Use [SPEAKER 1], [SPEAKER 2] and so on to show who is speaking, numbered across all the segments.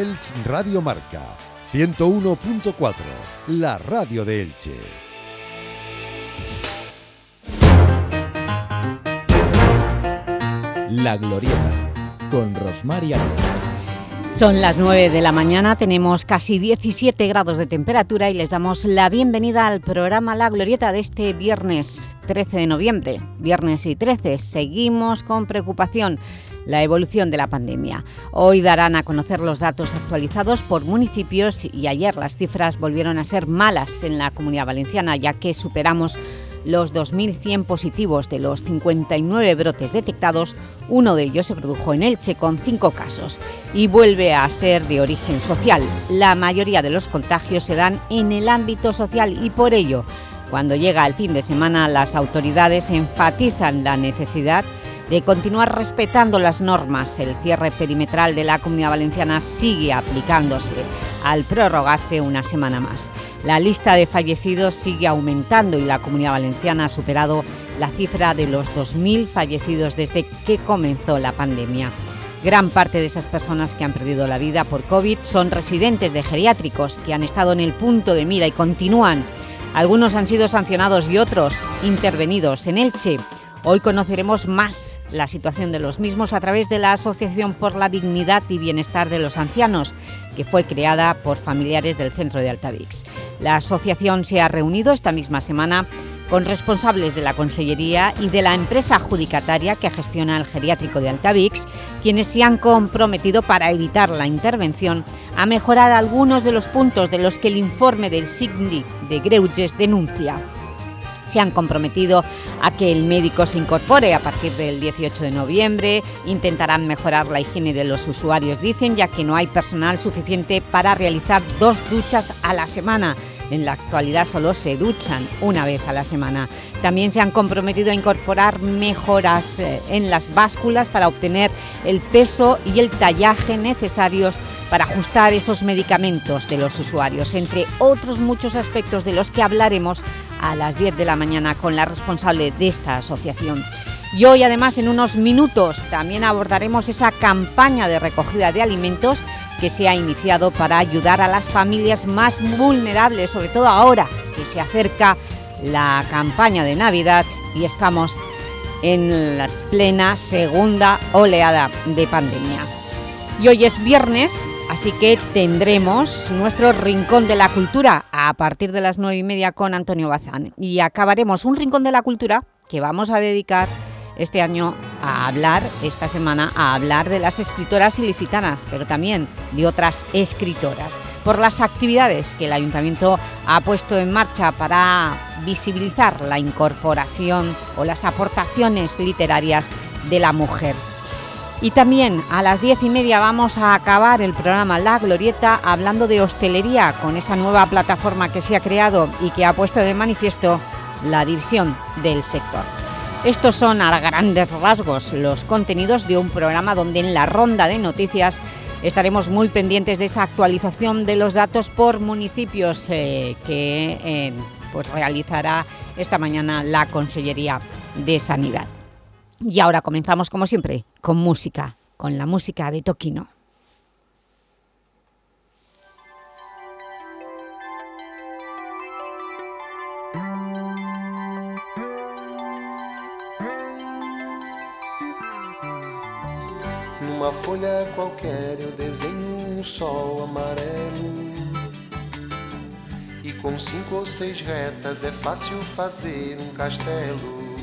[SPEAKER 1] Teleelch Radio Marca 101.4, la radio de Elche.
[SPEAKER 2] La Glorieta, con Rosmar y
[SPEAKER 3] Son las 9 de la mañana, tenemos casi 17 grados de temperatura y les damos la bienvenida al programa La Glorieta de este viernes 13 de noviembre. Viernes y 13, seguimos con preocupación la evolución de la pandemia. Hoy darán a conocer los datos actualizados por municipios y ayer las cifras volvieron a ser malas en la Comunidad Valenciana, ya que superamos los 2.100 positivos de los 59 brotes detectados, uno de ellos se produjo en Elche con cinco casos y vuelve a ser de origen social. La mayoría de los contagios se dan en el ámbito social y por ello, cuando llega el fin de semana, las autoridades enfatizan la necesidad de continuar respetando las normas. El cierre perimetral de la Comunidad Valenciana sigue aplicándose al prorrogarse una semana más. La lista de fallecidos sigue aumentando y la Comunidad Valenciana ha superado la cifra de los 2.000 fallecidos desde que comenzó la pandemia. Gran parte de esas personas que han perdido la vida por COVID son residentes de geriátricos que han estado en el punto de mira y continúan. Algunos han sido sancionados y otros intervenidos en Elche Hoy conoceremos más la situación de los mismos a través de la Asociación por la Dignidad y Bienestar de los Ancianos, que fue creada por familiares del centro de Altavix. La asociación se ha reunido esta misma semana con responsables de la Consellería y de la empresa adjudicataria que gestiona el geriátrico de Altavix, quienes se han comprometido para evitar la intervención a mejorar algunos de los puntos de los que el informe del SIGNI de Greuges denuncia se han comprometido a que el médico se incorpore a partir del 18 de noviembre, intentarán mejorar la higiene de los usuarios, dicen, ya que no hay personal suficiente para realizar dos duchas a la semana. En la actualidad solo se duchan una vez a la semana. También se han comprometido a incorporar mejoras eh, en las básculas para obtener el peso y el tallaje necesarios para ajustar esos medicamentos de los usuarios, entre otros muchos aspectos de los que hablaremos a las 10 de la mañana con la responsable de esta asociación. Y hoy además en unos minutos también abordaremos esa campaña de recogida de alimentos que se ha iniciado para ayudar a las familias más vulnerables, sobre todo ahora que se acerca la campaña de Navidad y estamos en la plena segunda oleada de pandemia. Y hoy es viernes, así que tendremos nuestro Rincón de la Cultura a partir de las nueve y media con Antonio Bazán. Y acabaremos un Rincón de la Cultura que vamos a dedicar este año a hablar, esta semana, a hablar de las escritoras ilicitanas, pero también de otras escritoras, por las actividades que el Ayuntamiento ha puesto en marcha para visibilizar la incorporación o las aportaciones literarias de la mujer. Y también a las diez y media vamos a acabar el programa La Glorieta hablando de hostelería con esa nueva plataforma que se ha creado y que ha puesto de manifiesto la división del sector. Estos son a grandes rasgos los contenidos de un programa donde en la ronda de noticias estaremos muy pendientes de esa actualización de los datos por municipios eh, que eh, pues realizará esta mañana la Consellería de Sanidad. Y ahora comenzamos como siempre con música, con la música de Toquino.
[SPEAKER 4] Qualquer eu desenho um sol amarelo. E com cinco ou seis retas é fácil fazer um castelo.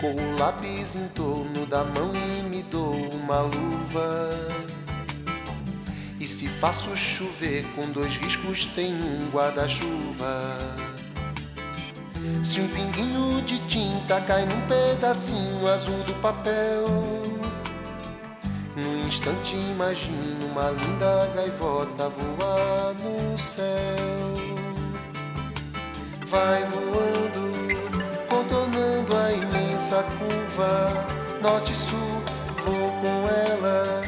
[SPEAKER 4] Com o lápis em torno da mão e me dou uma luva. E se faço chover com dois riscos, tem um guarda-chuva. Se um pinguinho de tinta cai num pedacinho azul do papel instante imagino uma linda gaivota voar no céu. Vai voando, contornando a imensa curva, norte e sul, vou com ela,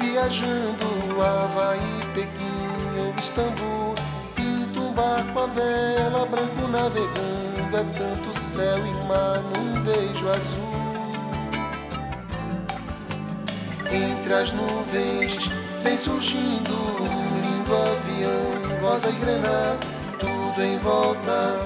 [SPEAKER 4] viajando Havaí, Pequim ou Istambul. Pinto um barco a vela, branco navegando, é tanto céu e mar num beijo azul entre as nuvens surgindo um lindo avião, rosa e grana, tudo em volta,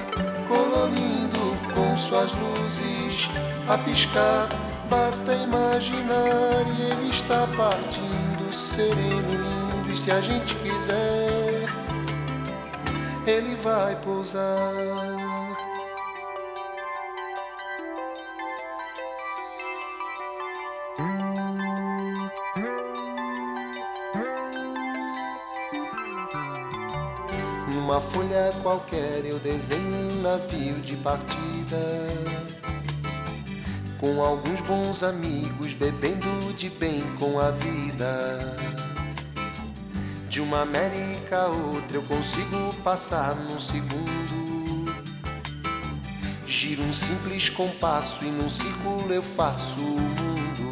[SPEAKER 4] colorindo com suas luzes a piscar. Basta imaginar e ele está partindo sereno, lindo. E se a gente quiser, ele vai pousar. Folha qualquer eu desenho um navio de partida. Com alguns bons amigos bebendo de bem com a vida. De uma América a outra eu consigo passar num segundo. Giro um simples compasso e num círculo eu faço o mundo.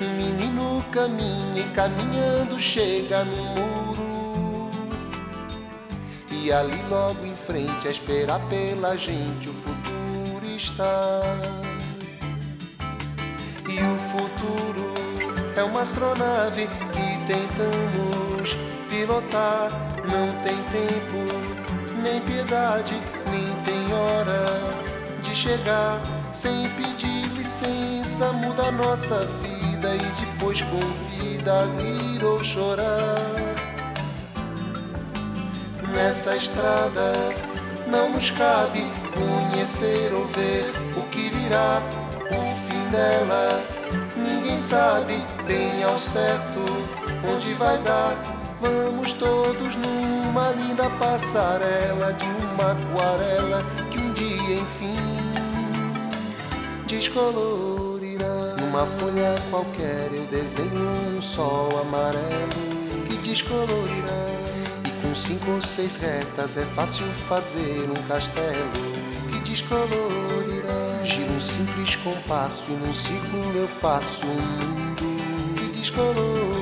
[SPEAKER 4] Um menino caminha e caminhando chega no mundo e ali logo em frente a esperar pela gente o futuro está. E o futuro é uma astronave que tentamos pilotar. Não tem tempo, nem piedade, nem tem hora de chegar sem pedir licença. Muda a nossa vida e depois convida a rir ou chorar nessa estrada não nos cabe conhecer ou ver o que virá, o fim dela. Ninguém sabe bem ao certo onde vai dar. Vamos todos numa linda passarela de uma aquarela que um dia enfim descolorirá. Numa folha qualquer eu desenho um sol amarelo que descolorirá com cinco ou seis retas é fácil fazer um castelo que descolorirá. Giro um simples compasso, num círculo eu faço um mundo que descolorirá.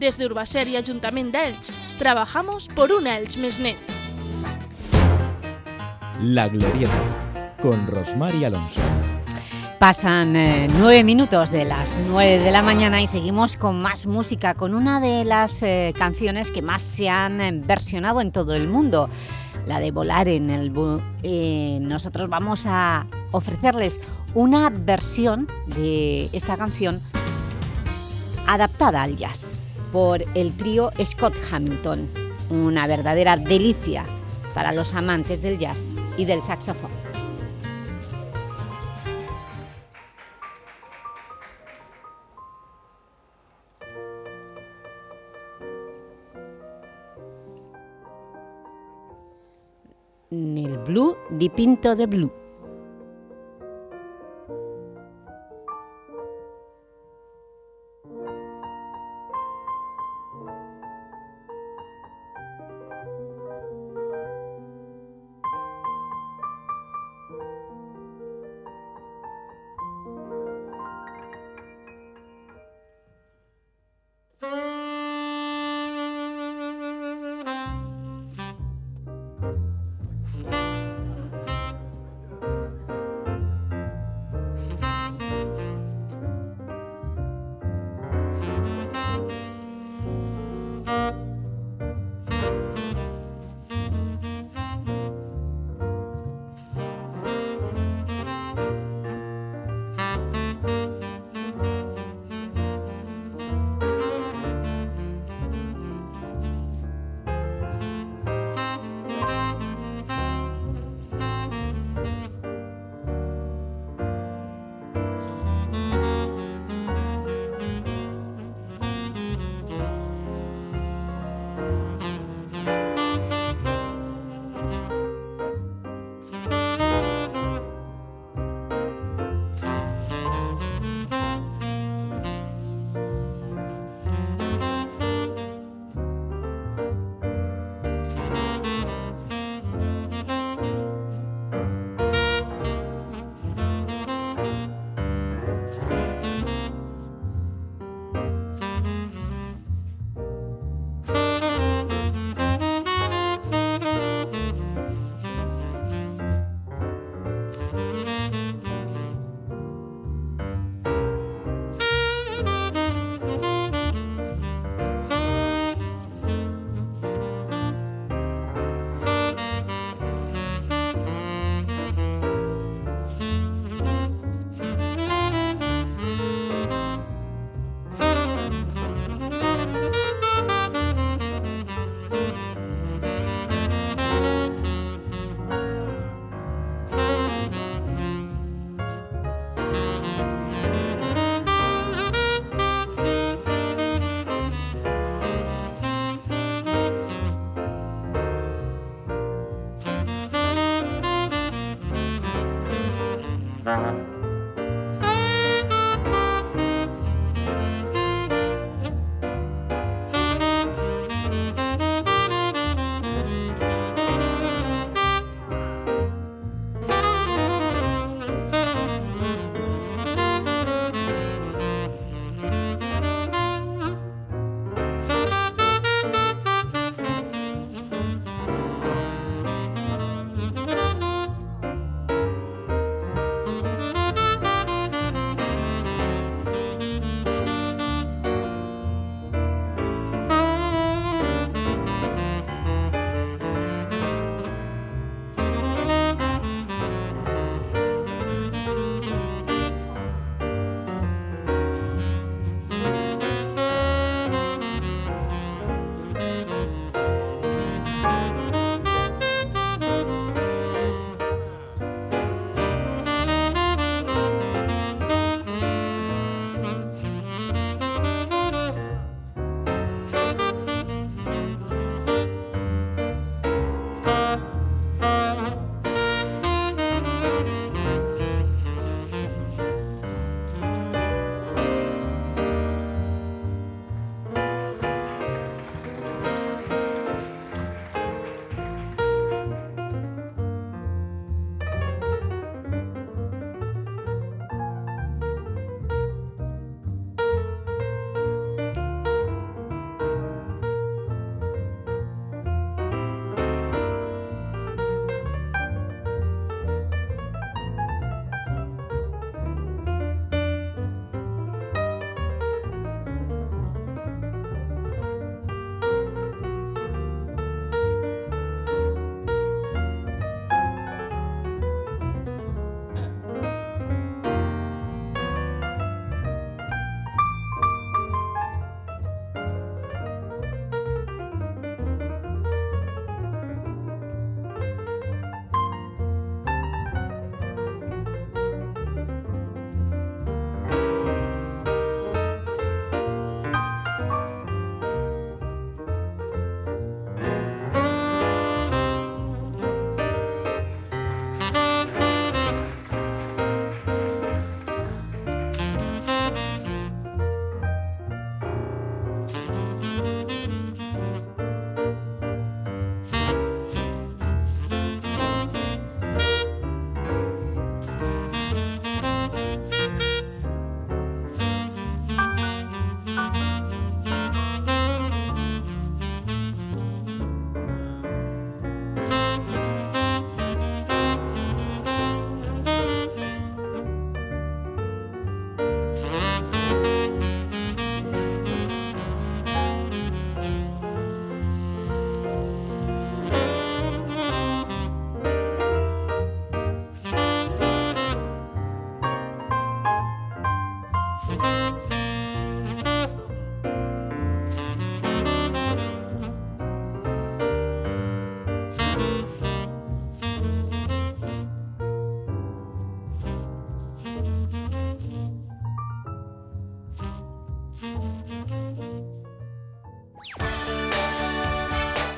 [SPEAKER 5] Desde Urbaser y Ayuntamiento de Elche trabajamos por una Elche Mesnet.
[SPEAKER 2] La Glorieta con Rosmar y Alonso.
[SPEAKER 3] Pasan eh, nueve minutos de las nueve de la mañana y seguimos con más música, con una de las eh, canciones que más se han eh, versionado en todo el mundo la de volar en el... Eh, nosotros vamos a ofrecerles una versión de esta canción adaptada al jazz por el trío Scott Hamilton, una verdadera delicia para los amantes del jazz y del saxofón. nel blu dipinto de blu.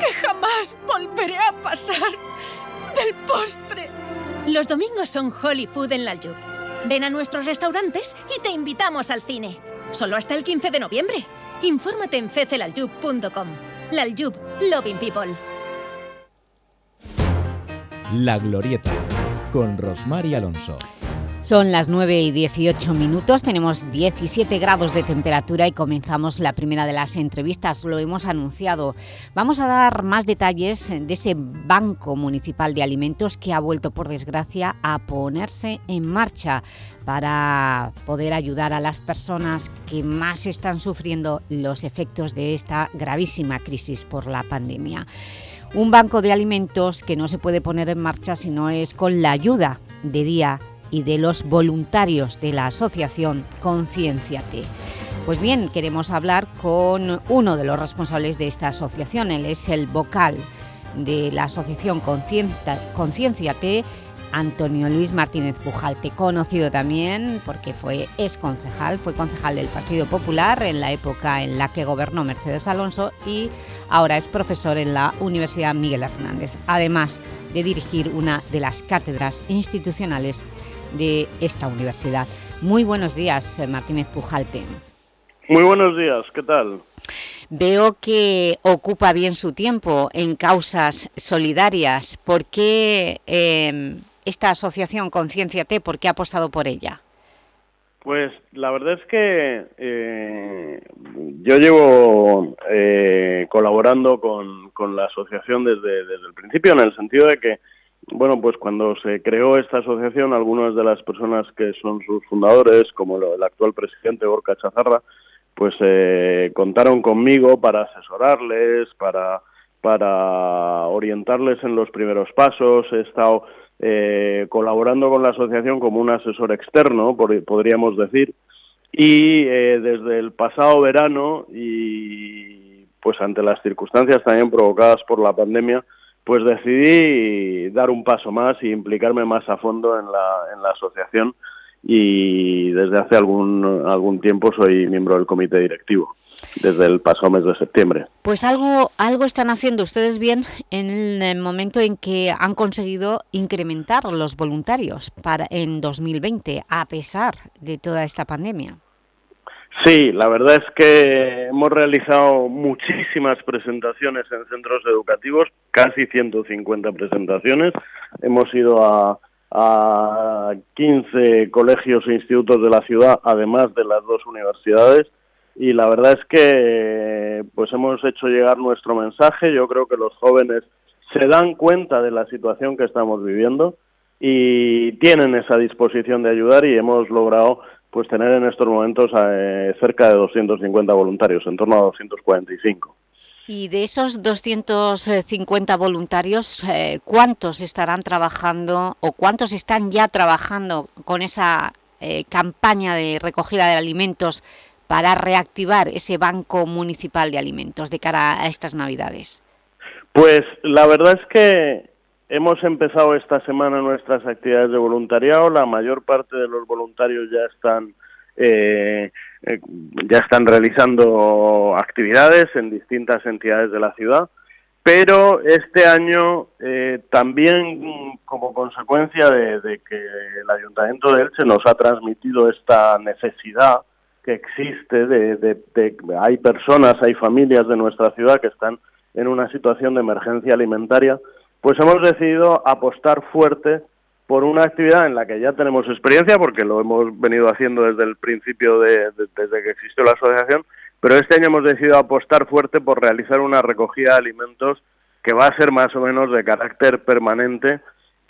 [SPEAKER 6] que jamás volveré a pasar del postre.
[SPEAKER 7] Los domingos son Holy Food en Laljub. Ven a nuestros restaurantes y te invitamos al cine. Solo hasta el 15 de noviembre. Infórmate en fecelaljub.com. Laljub, Loving People.
[SPEAKER 2] La Glorieta, con Rosmar y Alonso.
[SPEAKER 3] Son las 9 y 18 minutos, tenemos 17 grados de temperatura y comenzamos la primera de las entrevistas, lo hemos anunciado. Vamos a dar más detalles de ese Banco Municipal de Alimentos que ha vuelto, por desgracia, a ponerse en marcha para poder ayudar a las personas que más están sufriendo los efectos de esta gravísima crisis por la pandemia. Un banco de alimentos que no se puede poner en marcha si no es con la ayuda de día y de los voluntarios de la asociación Concienciate. Pues bien, queremos hablar con uno de los responsables de esta asociación, él es el vocal de la asociación Concienciate, Antonio Luis Martínez Pujalte, conocido también porque fue ex concejal, fue concejal del Partido Popular en la época en la que gobernó Mercedes Alonso y ahora es profesor en la Universidad Miguel Hernández, además de dirigir una de las cátedras institucionales de esta universidad. Muy buenos días, eh, Martínez Pujalte.
[SPEAKER 8] Muy buenos días, ¿qué tal?
[SPEAKER 3] Veo que ocupa bien su tiempo en causas solidarias. ¿Por qué em, esta asociación Concienciate, por qué ha apostado por ella?
[SPEAKER 8] Pues la verdad es que eh, yo llevo eh, colaborando con, con, la asociación desde, desde el principio, en el sentido de que bueno, pues cuando se creó esta asociación, algunas de las personas que son sus fundadores, como el actual presidente Borca Chazarra, pues eh, contaron conmigo para asesorarles, para, para orientarles en los primeros pasos. He estado eh, colaborando con la asociación como un asesor externo, podríamos decir, y eh, desde el pasado verano y pues ante las circunstancias también provocadas por la pandemia, pues decidí dar un paso más y implicarme más a fondo en la, en la asociación y desde hace algún, algún tiempo soy miembro del comité directivo desde el pasado mes de septiembre.
[SPEAKER 3] Pues algo, algo están haciendo ustedes bien en el momento en que han conseguido incrementar los voluntarios para en 2020, a pesar de toda esta pandemia.
[SPEAKER 8] Sí, la verdad es que hemos realizado muchísimas presentaciones en centros educativos, casi 150 presentaciones. Hemos ido a, a 15 colegios e institutos de la ciudad, además de las dos universidades. Y la verdad es que pues hemos hecho llegar nuestro mensaje. Yo creo que los jóvenes se dan cuenta de la situación que estamos viviendo y tienen esa disposición de ayudar y hemos logrado pues tener en estos momentos eh, cerca de 250 voluntarios, en torno a 245.
[SPEAKER 3] Y de esos 250 voluntarios, eh, ¿cuántos estarán trabajando o cuántos están ya trabajando con esa eh, campaña de recogida de alimentos para reactivar ese banco municipal de alimentos de cara a estas Navidades?
[SPEAKER 8] Pues la verdad es que Hemos empezado esta semana nuestras actividades de voluntariado. La mayor parte de los voluntarios ya están eh, eh, ya están realizando actividades en distintas entidades de la ciudad, pero este año eh, también como consecuencia de, que el Ayuntamiento de Elche nos ha transmitido esta necesidad que existe de, de, hay personas, hay familias de nuestra ciudad que están en una situación de emergencia alimentaria, pues hemos decidido apostar fuerte por una actividad en la que ya tenemos experiencia, porque lo hemos venido haciendo desde el principio, de, desde que existió la asociación, pero este año hemos decidido apostar fuerte por realizar una recogida de alimentos que va a ser más o menos de carácter permanente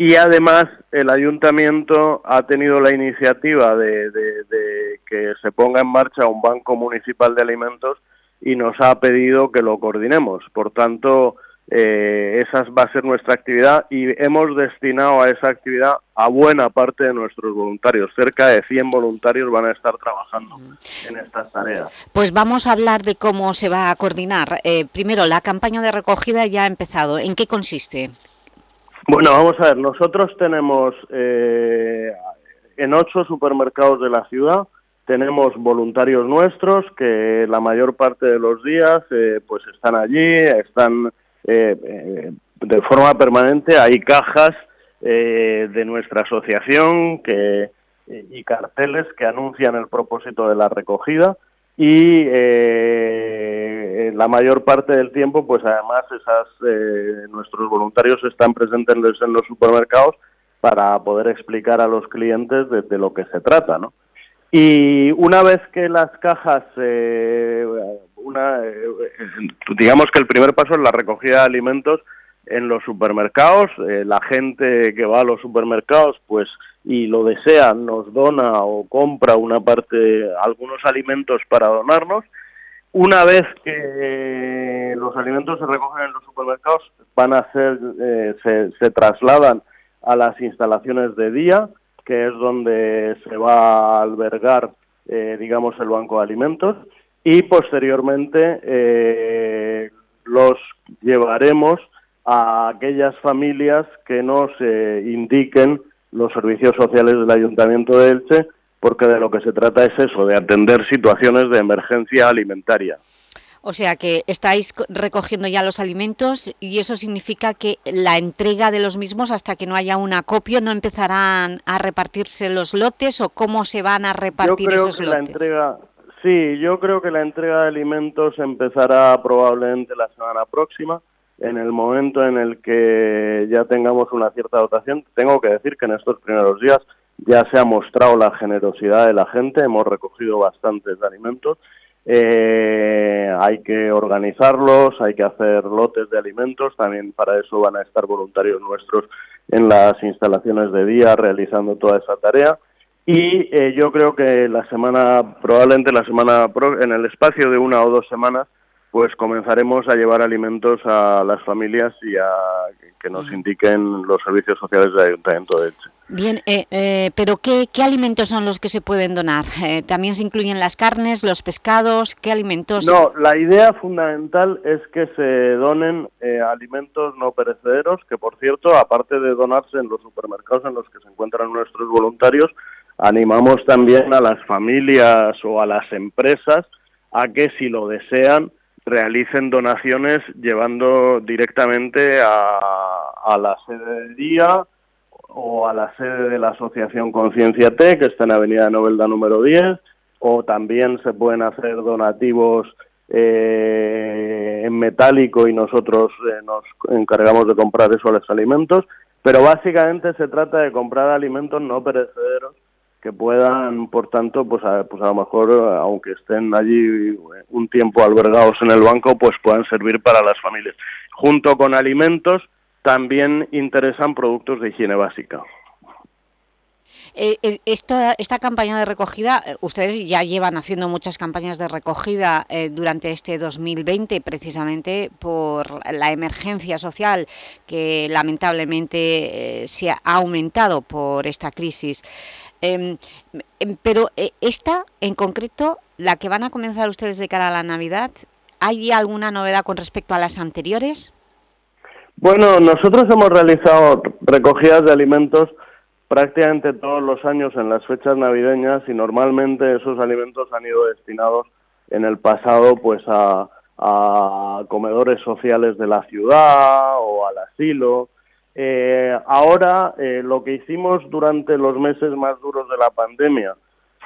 [SPEAKER 8] y además el ayuntamiento ha tenido la iniciativa de, de, que se ponga en marcha un banco municipal de alimentos y nos ha pedido que lo coordinemos. Por tanto, eh, esa va a ser nuestra actividad y hemos destinado a esa actividad a buena parte de nuestros voluntarios. Cerca de 100 voluntarios van a estar trabajando en estas tareas.
[SPEAKER 3] Pues vamos a hablar de cómo se va a coordinar. Eh, primero, la campaña de recogida ya ha empezado. ¿En qué consiste?
[SPEAKER 8] Bueno, vamos a ver. Nosotros tenemos eh, en ocho supermercados de la ciudad tenemos voluntarios nuestros que la mayor parte de los días pues están allí, están eh, eh, de forma permanente. Hay cajas eh, de nuestra asociación que, y carteles que anuncian el propósito de la recogida y la mayor parte del tiempo, pues además esas, nuestros voluntarios están presentes en los supermercados para poder explicar a los clientes de, lo que se trata, ¿no? Y una vez que las cajas una, eh, digamos que el primer paso es la recogida de alimentos en los supermercados. Eh, la gente que va a los supermercados, pues y lo desea, nos dona o compra una parte, algunos alimentos para donarnos. Una vez que los alimentos se recogen en los supermercados, van a ser, eh, se, se trasladan a las instalaciones de día, que es donde se va a albergar, digamos, el banco de alimentos y posteriormente eh, los llevaremos a aquellas familias que nos eh, indiquen los servicios sociales del Ayuntamiento de Elche, porque de lo que se trata es eso, de atender situaciones de emergencia alimentaria.
[SPEAKER 3] O sea que estáis recogiendo ya los alimentos y eso significa que la entrega de los mismos hasta que no haya un acopio no empezarán a repartirse los lotes o cómo se van a repartir esos
[SPEAKER 8] que
[SPEAKER 3] lotes.
[SPEAKER 8] La entrega, Sí, yo creo que la entrega de alimentos empezará probablemente la semana próxima, en el momento en el que ya tengamos una cierta dotación. Tengo que decir que en estos primeros días ya se ha mostrado la generosidad de la gente, hemos recogido bastantes alimentos. Eh, hay que organizarlos, hay que hacer lotes de alimentos, también para eso van a estar voluntarios nuestros en las instalaciones de día realizando toda esa tarea y eh, yo creo que la semana, probablemente la semana, en el espacio de una o dos semanas, pues comenzaremos a llevar alimentos a las familias y a que nos indiquen los servicios sociales del Ayuntamiento de Elche.
[SPEAKER 3] Bien, eh, eh, pero ¿qué, ¿qué, alimentos son los que se pueden donar? ¿También se incluyen las carnes, los pescados? ¿Qué alimentos?
[SPEAKER 8] No, la idea fundamental es que se donen alimentos no perecederos, que por cierto, aparte de donarse en los supermercados en los que se encuentran nuestros voluntarios, Animamos también a las familias o a las empresas a que si lo desean realicen donaciones llevando directamente a, la sede del día o a la sede de la Asociación Conciencia T, que está en Avenida Novelda número 10, o también se pueden hacer donativos eh, en metálico y nosotros eh, nos encargamos de comprar esos alimentos, pero básicamente se trata de comprar alimentos no perecederos que puedan, por tanto, pues a, pues a lo mejor, aunque estén allí un tiempo albergados en el banco, pues puedan servir para las familias. Junto con alimentos, también interesan productos de higiene básica.
[SPEAKER 3] Eh, eh, esta, campaña de recogida, eh, ustedes ya llevan haciendo muchas campañas de recogida durante este 2020, precisamente por la emergencia social que lamentablemente se ha aumentado por esta crisis. Em, em, pero eh, esta, en concreto, la que van a comenzar ustedes de cara a la Navidad, ¿hay alguna novedad con respecto a las anteriores?
[SPEAKER 8] Bueno, nosotros hemos realizado recogidas de alimentos prácticamente todos los años en las fechas navideñas y normalmente esos alimentos han ido destinados en el pasado pues a, comedores sociales de la ciudad o al asilo. Eh, ahora eh, lo que hicimos durante los meses más duros de la pandemia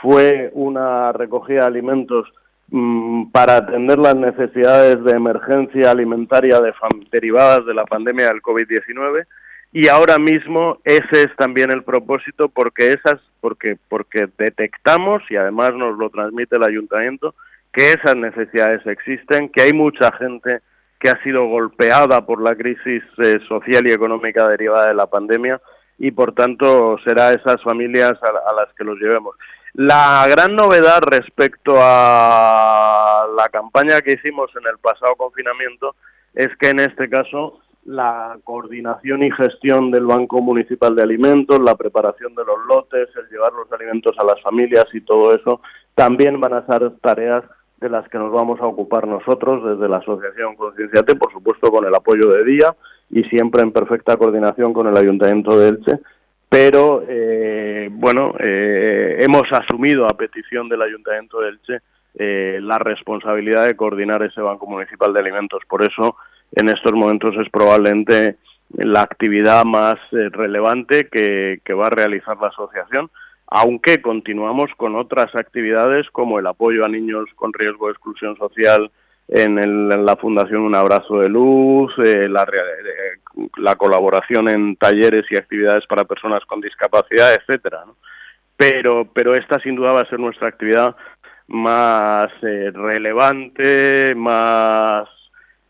[SPEAKER 8] fue una recogida de alimentos mm, para atender las necesidades de emergencia alimentaria derivadas de la pandemia del COVID-19 y ahora mismo ese es también el propósito porque esas porque porque detectamos y además nos lo transmite el ayuntamiento que esas necesidades existen, que hay mucha gente que ha sido golpeada por la crisis eh, social y económica derivada de la pandemia y por tanto será esas familias a, las que los llevemos. La gran novedad respecto a la campaña que hicimos en el pasado confinamiento es que en este caso la coordinación y gestión del Banco Municipal de Alimentos, la preparación de los lotes, el llevar los alimentos a las familias y todo eso, también van a ser tareas de las que nos vamos a ocupar nosotros desde la Asociación Concienciate, por supuesto con el apoyo de Día y siempre en perfecta coordinación con el Ayuntamiento de Elche. Pero, eh, bueno, eh, hemos asumido a petición del Ayuntamiento de Elche eh, la responsabilidad de coordinar ese Banco Municipal de Alimentos. Por eso, en estos momentos es probablemente la actividad más eh, relevante que, va a realizar la asociación, aunque continuamos con otras actividades como el apoyo a niños con riesgo de exclusión social en, la Fundación Un Abrazo de Luz, eh, la, eh, la, colaboración en talleres y actividades para personas con discapacidad, etcétera. Pero, esta sin duda va a ser nuestra actividad más relevante, más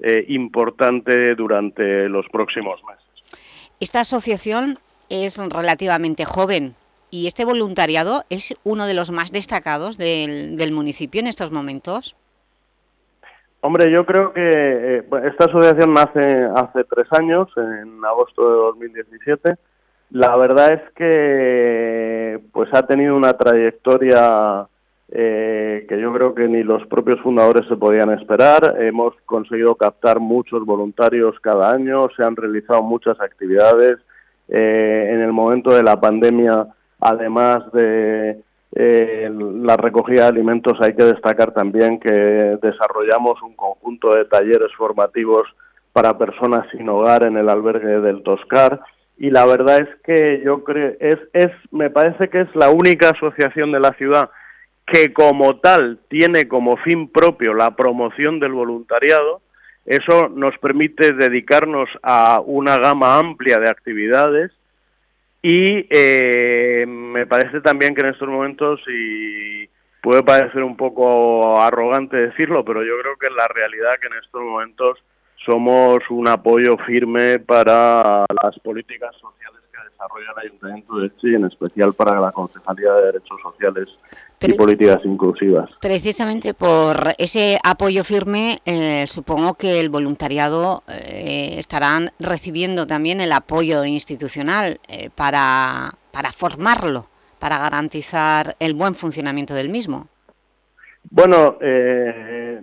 [SPEAKER 8] eh, importante durante los próximos meses.
[SPEAKER 3] Esta asociación es relativamente joven y este voluntariado es uno de los más destacados del, municipio en estos momentos.
[SPEAKER 8] Hombre, yo creo que eh, esta asociación nace hace tres años, en agosto de 2017. La verdad es que pues ha tenido una trayectoria eh, que yo creo que ni los propios fundadores se podían esperar. Hemos conseguido captar muchos voluntarios cada año, se han realizado muchas actividades. Eh, en el momento de la pandemia, además de eh, la recogida de alimentos, hay que destacar también que desarrollamos un conjunto de talleres formativos para personas sin hogar en el albergue del Toscar. Y la verdad es que yo creo es es me parece que es la única asociación de la ciudad que como tal tiene como fin propio la promoción del voluntariado, eso nos permite dedicarnos a una gama amplia de actividades y eh, me parece también que en estos momentos, y puede parecer un poco arrogante decirlo, pero yo creo que en la realidad que en estos momentos somos un apoyo firme para las políticas sociales que desarrolla el Ayuntamiento de y en especial para la Concejalía de Derechos Sociales y políticas inclusivas.
[SPEAKER 3] Precisamente por ese apoyo firme, eh, supongo que el voluntariado eh, estarán recibiendo también el apoyo institucional eh, para, para formarlo, para garantizar el buen funcionamiento del mismo.
[SPEAKER 8] Bueno,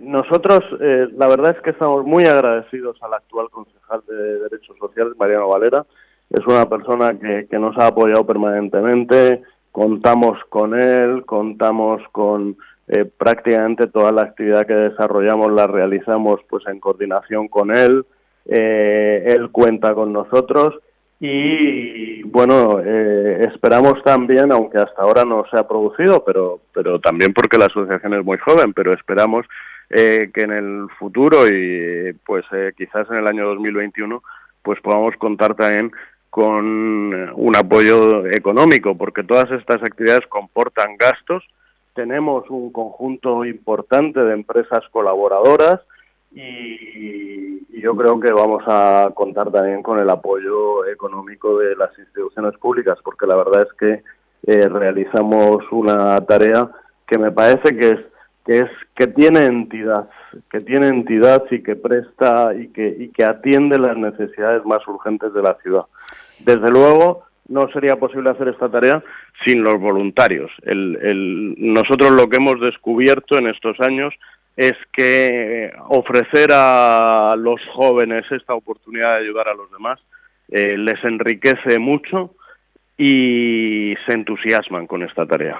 [SPEAKER 8] nosotros la verdad es que estamos muy agradecidos al actual concejal de Derechos Sociales, Mariano Valera. Es una persona que, que nos ha apoyado permanentemente, contamos con él, contamos con eh, prácticamente toda la actividad que desarrollamos la realizamos pues en coordinación con él, eh, él cuenta con nosotros y bueno, eh, esperamos también, aunque hasta ahora no se ha producido, pero, pero también porque la asociación es muy joven, pero esperamos que en el futuro y pues quizás en el año 2021 pues podamos contar también con un apoyo económico, porque todas estas actividades comportan gastos. Tenemos un conjunto importante de empresas colaboradoras y, yo creo que vamos a contar también con el apoyo económico de las instituciones públicas, porque la verdad es que eh, realizamos una tarea que me parece que es que es que tiene entidad, que tiene entidad y que presta y que y que atiende las necesidades más urgentes de la ciudad. Desde luego, no sería posible hacer esta tarea sin los voluntarios. nosotros lo que hemos descubierto en estos años es que ofrecer a los jóvenes esta oportunidad de ayudar a los demás eh, les enriquece mucho y se entusiasman con esta tarea.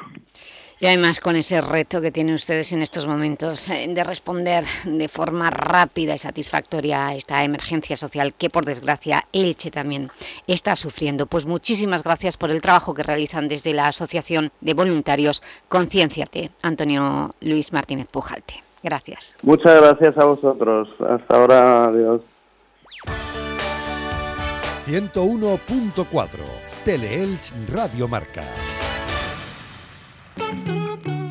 [SPEAKER 3] Y además con ese reto que tienen ustedes en estos momentos eh, de responder de forma rápida y satisfactoria a esta emergencia social que por desgracia Elche también está sufriendo. Pues muchísimas gracias por el trabajo que realizan desde la Asociación de Voluntarios Concienciate, Antonio Luis Martínez Pujalte. Gracias.
[SPEAKER 8] Muchas gracias a vosotros. Hasta ahora, adiós.
[SPEAKER 1] 101.4 Teleelch Radio Marca.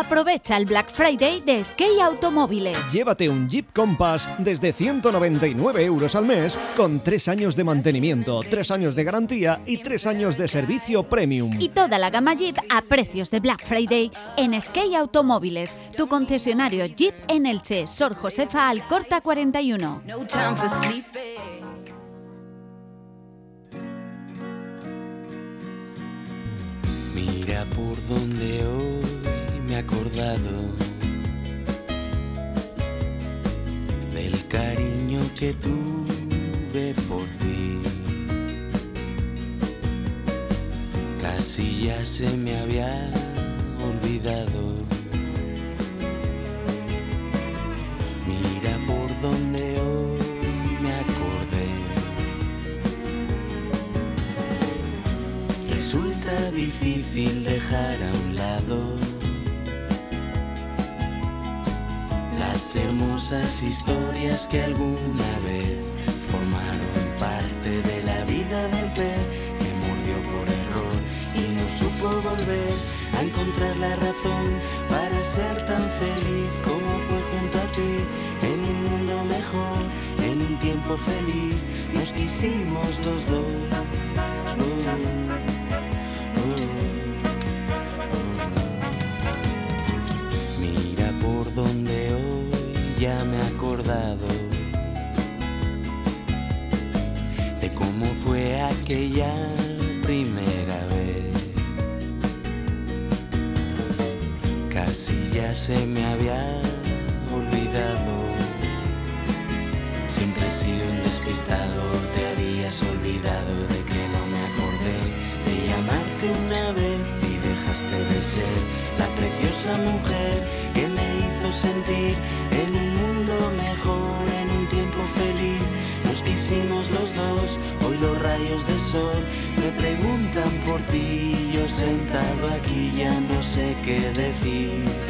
[SPEAKER 9] Aprovecha el Black Friday de Skate Automóviles.
[SPEAKER 10] Llévate un Jeep Compass desde 199 euros al mes con 3 años de mantenimiento, 3 años de garantía y 3 años de servicio premium.
[SPEAKER 9] Y toda la gama Jeep a precios de Black Friday en Skate Automóviles, tu concesionario Jeep en Elche, Sor Josefa Alcorta 41.
[SPEAKER 11] Mira por donde hoy me he acordado del cariño que tuve por ti. Casi ya se me había olvidado. Mira por donde hoy me acordé. Resulta difícil dejar a un lado las hermosas historias que alguna vez formaron parte de la vida del pez que mordió por error y no supo volver a encontrar la razón para ser tan feliz como fue junto a ti en un mundo mejor, en un tiempo feliz, nos quisimos los dos. Aquella primera vez. Casi ya se me había olvidado. Siempre he sido un despistado, te habías olvidado de que no me acordé de llamarte una vez y dejaste de ser la preciosa mujer que me hizo sentir en un mundo mejor, en un tiempo feliz. Nos quisimos los dos, rayos del sol me preguntan por ti, yo sentado aquí ya no sé qué decir.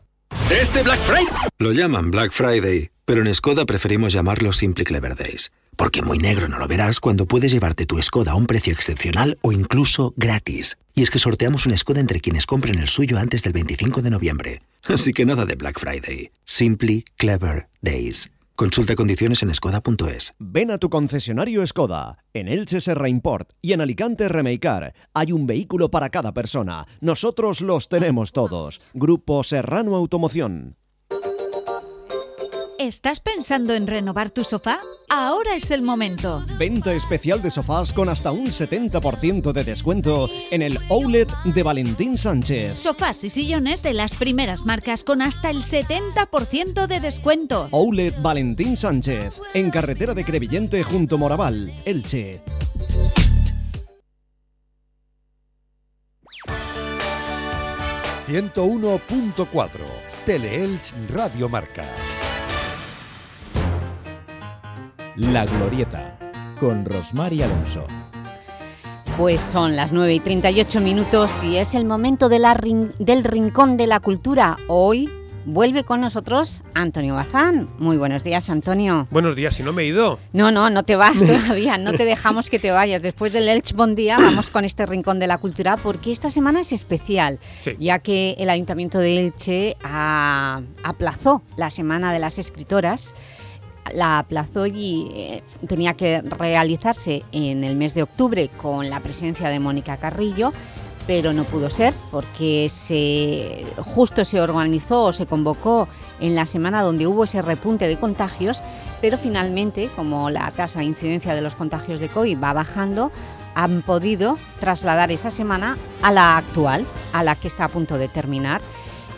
[SPEAKER 12] Este Black Friday lo llaman Black Friday, pero en Skoda preferimos llamarlo Simply Clever Days. Porque muy negro no lo verás cuando puedes llevarte tu Skoda a un precio excepcional o incluso gratis. Y es que sorteamos un Skoda entre quienes compren el suyo antes del 25 de noviembre. Así que nada de Black Friday. Simply Clever Days. Consulta condiciones en skoda.es.
[SPEAKER 10] Ven a tu concesionario Skoda. En Elche Serra Import y en Alicante Remeicar. Hay un vehículo para cada persona. Nosotros los tenemos todos. Grupo Serrano Automoción.
[SPEAKER 9] ¿Estás pensando en renovar tu sofá? Ahora es el momento.
[SPEAKER 10] Venta especial de sofás con hasta un 70% de descuento en el Outlet de Valentín Sánchez.
[SPEAKER 9] Sofás y sillones de las primeras marcas con hasta el 70% de descuento.
[SPEAKER 10] Outlet Valentín Sánchez, en carretera de Crevillente junto Moraval, Elche.
[SPEAKER 1] ...101.4... Teleelch Radio Marca.
[SPEAKER 2] La Glorieta, con Rosmar y Alonso.
[SPEAKER 3] Pues son las 9 y 38 minutos y es el momento de la del Rincón de la Cultura. Hoy vuelve con nosotros Antonio Bazán. Muy buenos días, Antonio.
[SPEAKER 13] Buenos días, si no me he ido.
[SPEAKER 3] No, no, no te vas todavía, no te dejamos que te vayas. Después del Elch Bon Día vamos con este Rincón de la Cultura porque esta semana es especial, ya que el Ayuntamiento de Elche aplazó la Semana de las Escritoras la aplazó y eh, tenía que realizarse en el mes de octubre con la presencia de Mónica Carrillo, pero no pudo ser porque se, justo se organizó o se convocó en la semana donde hubo ese repunte de contagios, pero finalmente, como la tasa de incidencia de los contagios de COVID va bajando, han podido trasladar esa semana a la actual, a la que está a punto de terminar.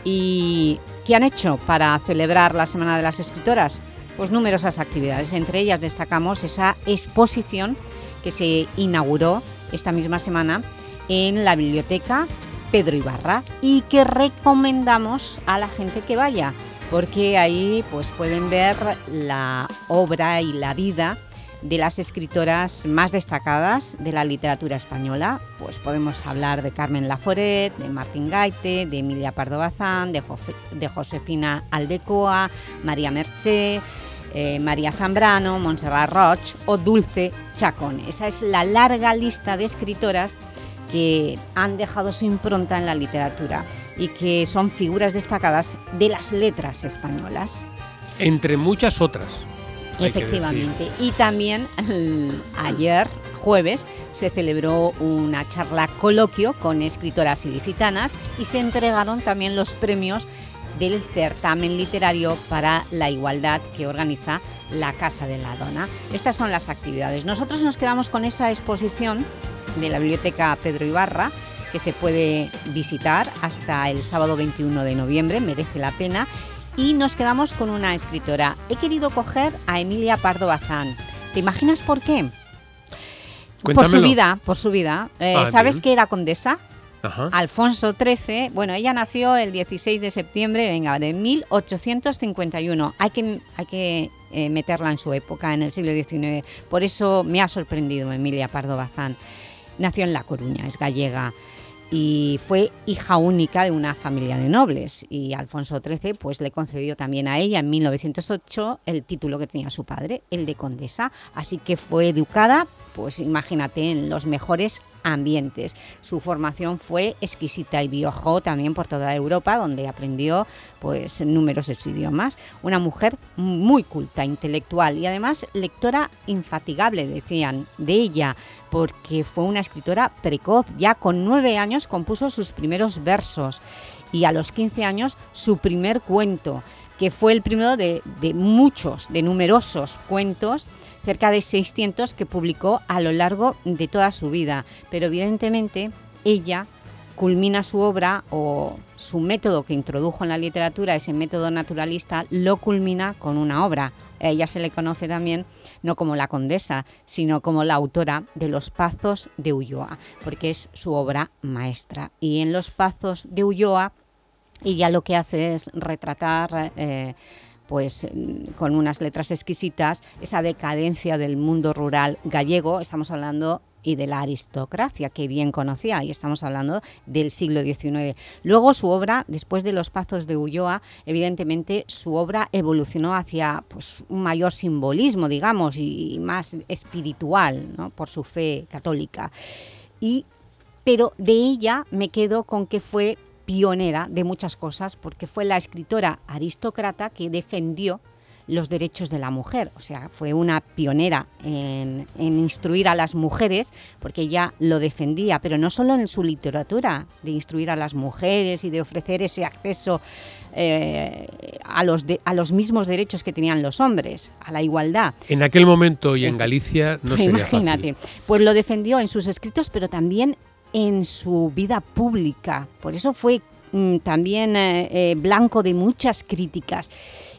[SPEAKER 3] ¿Y qué han hecho para celebrar la Semana de las Escritoras? Pues numerosas actividades. Entre ellas destacamos esa exposición que se inauguró esta misma semana en la biblioteca Pedro Ibarra y que recomendamos a la gente que vaya porque ahí pues pueden ver la obra y la vida de las escritoras más destacadas de la literatura española. Pues podemos hablar de Carmen Laforet, de Martín Gaite, de Emilia Pardo Bazán, de, Josefina Aldecoa, María Mercé, eh, María Zambrano, Montserrat Roch o Dulce Chacón. Esa es la larga lista de escritoras que han dejado su impronta en la literatura y que son figuras destacadas de las letras españolas.
[SPEAKER 13] Entre muchas otras.
[SPEAKER 3] Efectivamente. Y también ayer, jueves, se celebró una charla coloquio con escritoras ilicitanas y se entregaron también los premios del certamen literario para la igualdad que organiza la Casa de la Dona. Estas son las actividades. Nosotros nos quedamos con esa exposición de la Biblioteca Pedro Ibarra, que se puede visitar hasta el sábado 21 de noviembre, merece la pena, y nos quedamos con una escritora. He querido coger a Emilia Pardo Bazán. ¿Te imaginas por qué? Por su vida, por su vida. Eh, ah, ¿Sabes que era condesa? Alfonso XIII, bueno, ella nació el 16 de septiembre, venga, de 1851. Hay que, hay que eh, meterla en su época, en el siglo XIX. Por eso me ha sorprendido Emilia Pardo Bazán. Nació en La Coruña, es gallega y fue hija única de una familia de nobles y Alfonso XIII pues, le concedió también a ella en 1908 el título que tenía su padre, el de condesa, así que fue educada, pues imagínate, en los mejores ambientes. Su formación fue exquisita y viajó también por toda Europa, donde aprendió pues, numerosos idiomas. Una mujer muy culta, intelectual y además lectora infatigable, decían, de ella, porque fue una escritora precoz. Ya con nueve años compuso sus primeros versos y a los 15 años su primer cuento, que fue el primero de, muchos, de numerosos cuentos cerca de 600 que publicó a lo largo de toda su vida, pero evidentemente ella culmina su obra o su método que introdujo en la literatura, ese método naturalista, lo culmina con una obra. Ella se le conoce también no como la condesa, sino como la autora de Los Pazos de Ulloa, porque es su obra maestra. Y en Los Pazos de Ulloa ella lo que hace es retratar... Eh, pues con unas letras exquisitas, esa decadencia del mundo rural gallego, estamos hablando y de la aristocracia que bien conocía, y estamos hablando del siglo XIX. Luego su obra, después de los Pazos de Ulloa, evidentemente su obra evolucionó hacia pues, un mayor simbolismo, digamos, y más espiritual, ¿no? por su fe católica. Y, pero de ella me quedo con que fue pionera de muchas cosas, porque fue la escritora aristócrata que defendió los derechos de la mujer, o sea, fue una pionera en, instruir a las mujeres, porque ella lo defendía, pero no solo en su literatura, de instruir a las mujeres y de ofrecer ese acceso eh, a, los a los mismos derechos que tenían los hombres, a la igualdad.
[SPEAKER 14] En aquel momento y en Galicia no sería
[SPEAKER 3] Imagínate, pues lo defendió en sus escritos, pero también en su vida pública, por eso fue mm, también eh, eh, blanco de muchas críticas.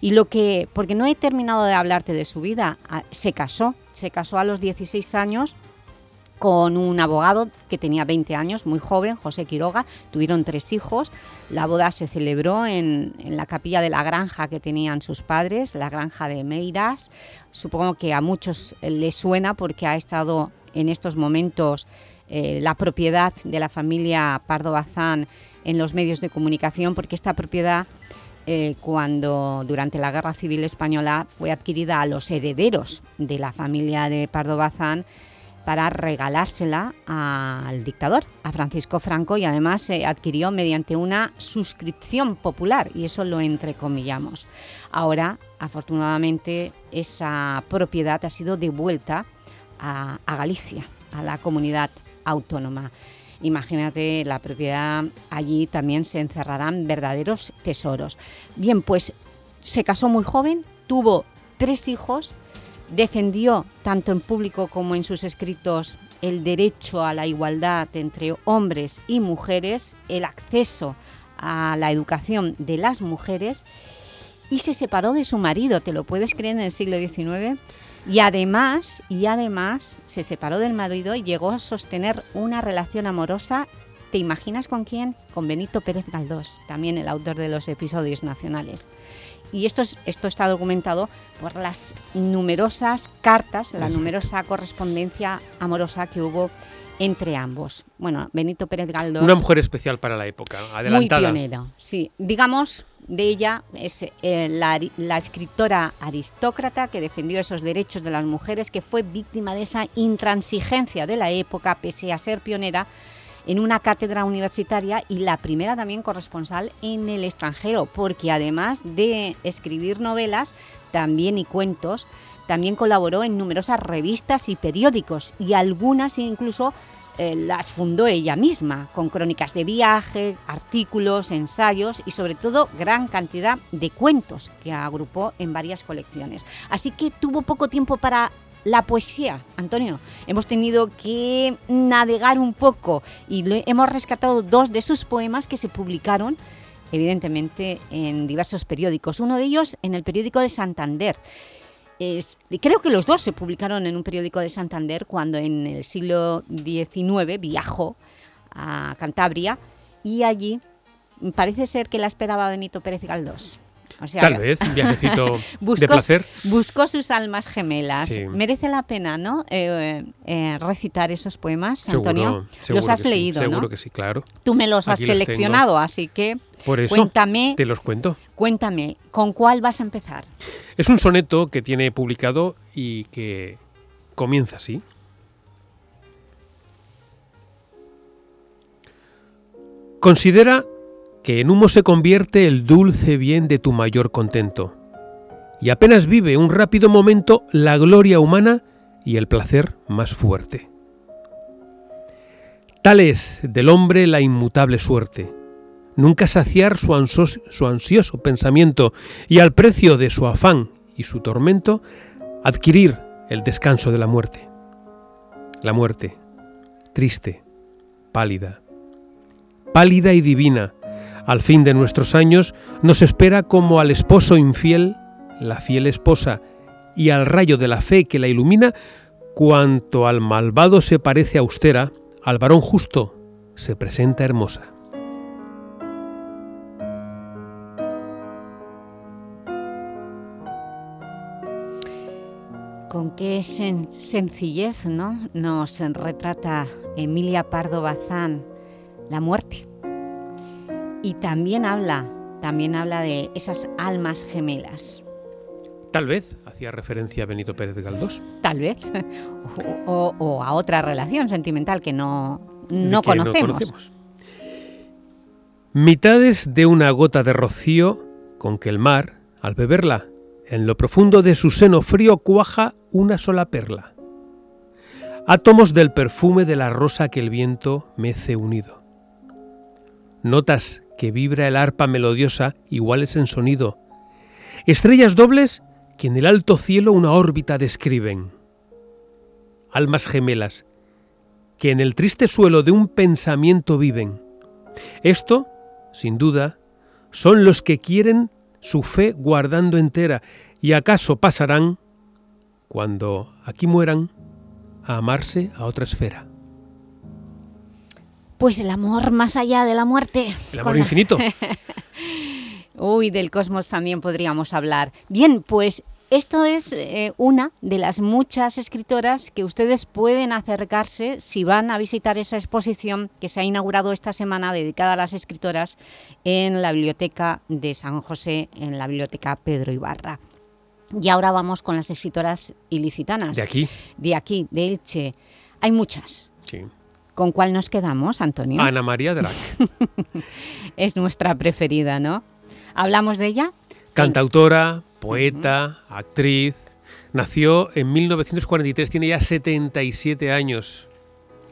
[SPEAKER 3] Y lo que, porque no he terminado de hablarte de su vida, ah, se casó, se casó a los 16 años con un abogado que tenía 20 años, muy joven, José Quiroga, tuvieron tres hijos, la boda se celebró en, la capilla de la granja que tenían sus padres, la granja de Meiras, supongo que a muchos les suena porque ha estado en estos momentos eh, la propiedad de la familia Pardo Bazán en los medios de comunicación, porque esta propiedad eh, cuando durante la Guerra Civil Española fue adquirida a los herederos de la familia de Pardo Bazán para regalársela al dictador, a Francisco Franco, y además se adquirió mediante una suscripción popular, y eso lo entrecomillamos. Ahora, afortunadamente, esa propiedad ha sido devuelta a, a Galicia, a la comunidad autónoma. Imagínate la propiedad, allí también se encerrarán verdaderos tesoros. Bien, pues se casó muy joven, tuvo tres hijos, defendió tanto en público como en sus escritos el derecho a la igualdad entre hombres y mujeres, el acceso a la educación de las mujeres y se separó de su marido, ¿te lo puedes creer en el siglo XIX? Y además, y además se separó del marido y llegó a sostener una relación amorosa, ¿te imaginas con quién? Con Benito Pérez Galdós, también el autor de los episodios nacionales. Y esto, esto está documentado por las numerosas cartas, la numerosa correspondencia amorosa que hubo entre ambos. Bueno, Benito Pérez Galdós...
[SPEAKER 14] Una mujer especial para la época, adelantada.
[SPEAKER 3] Muy pionera, sí. Digamos de ella es eh, la, escritora aristócrata que defendió esos derechos de las mujeres, que fue víctima de esa intransigencia de la época, pese a ser pionera en una cátedra universitaria y la primera también corresponsal en el extranjero, porque además de escribir novelas también y cuentos, también colaboró en numerosas revistas y periódicos y algunas incluso eh, las fundó ella misma, con crónicas de viaje, artículos, ensayos y sobre todo gran cantidad de cuentos que agrupó en varias colecciones. Así que tuvo poco tiempo para la poesía, Antonio. Hemos tenido que navegar un poco y hemos rescatado dos de sus poemas que se publicaron evidentemente en diversos periódicos. Uno de ellos en el periódico de Santander, creo que los dos se publicaron en un periódico de Santander cuando en el siglo XIX viajó a Cantabria y allí parece ser que la esperaba Benito Pérez Galdós.
[SPEAKER 14] Tal vez, un viajecito de placer.
[SPEAKER 3] Buscó sus almas gemelas. Merece la pena, ¿no? Eh, eh, recitar esos poemas, Antonio. los has leído,
[SPEAKER 14] Seguro que sí, claro.
[SPEAKER 3] Tú me los has seleccionado, así que
[SPEAKER 14] Por eso
[SPEAKER 3] cuéntame,
[SPEAKER 14] te los cuento.
[SPEAKER 3] Cuéntame, ¿con cuál vas a empezar?
[SPEAKER 14] Es un soneto que tiene publicado y que comienza así. Considera que en humo se convierte el dulce bien de tu mayor contento, y apenas vive un rápido momento la gloria humana y el placer más fuerte. Tal es del hombre la inmutable suerte, nunca saciar su, su ansioso pensamiento y al precio de su afán y su tormento, adquirir el descanso de la muerte. La muerte, triste, pálida,
[SPEAKER 13] pálida y divina. Al fin de nuestros años nos espera como al esposo infiel, la fiel esposa, y al rayo de la fe que la ilumina, cuanto al malvado se parece austera, al varón justo se presenta hermosa.
[SPEAKER 3] Con qué sencillez ¿no? nos retrata Emilia Pardo Bazán la muerte. Y también habla, también habla de esas almas gemelas.
[SPEAKER 13] Tal vez hacía referencia a Benito Pérez Galdós.
[SPEAKER 3] Tal vez. O, a otra relación sentimental que no, no, conocemos. no conocemos.
[SPEAKER 13] Mitades de una gota de rocío con que el mar, al beberla, en lo profundo de su seno frío cuaja una sola perla. Átomos del perfume de la rosa que el viento mece unido. Notas que vibra el arpa melodiosa iguales en sonido. Estrellas dobles que en el alto cielo una órbita describen. Almas gemelas que en el triste suelo de un pensamiento viven. Esto, sin duda, son los que quieren su fe guardando entera, y acaso pasarán, cuando aquí mueran, a amarse a otra esfera.
[SPEAKER 3] Pues el amor más allá de la muerte.
[SPEAKER 13] El amor infinito.
[SPEAKER 3] Uy, del cosmos también podríamos hablar. Bien, pues esto es eh, una de las muchas escritoras que ustedes pueden acercarse si van a visitar esa exposición que se ha inaugurado esta semana dedicada a las escritoras en la Biblioteca de San José, en la Biblioteca Pedro Ibarra. Y ahora vamos con las escritoras ilicitanas.
[SPEAKER 13] De aquí.
[SPEAKER 3] De aquí, de Elche. Hay muchas.
[SPEAKER 13] Sí.
[SPEAKER 3] ¿Con cuál nos quedamos, Antonio?
[SPEAKER 13] Ana María Drac.
[SPEAKER 3] es nuestra preferida, ¿no? ¿Hablamos de ella?
[SPEAKER 13] Cantautora, poeta, actriz. Nació en 1943, tiene ya 77 años.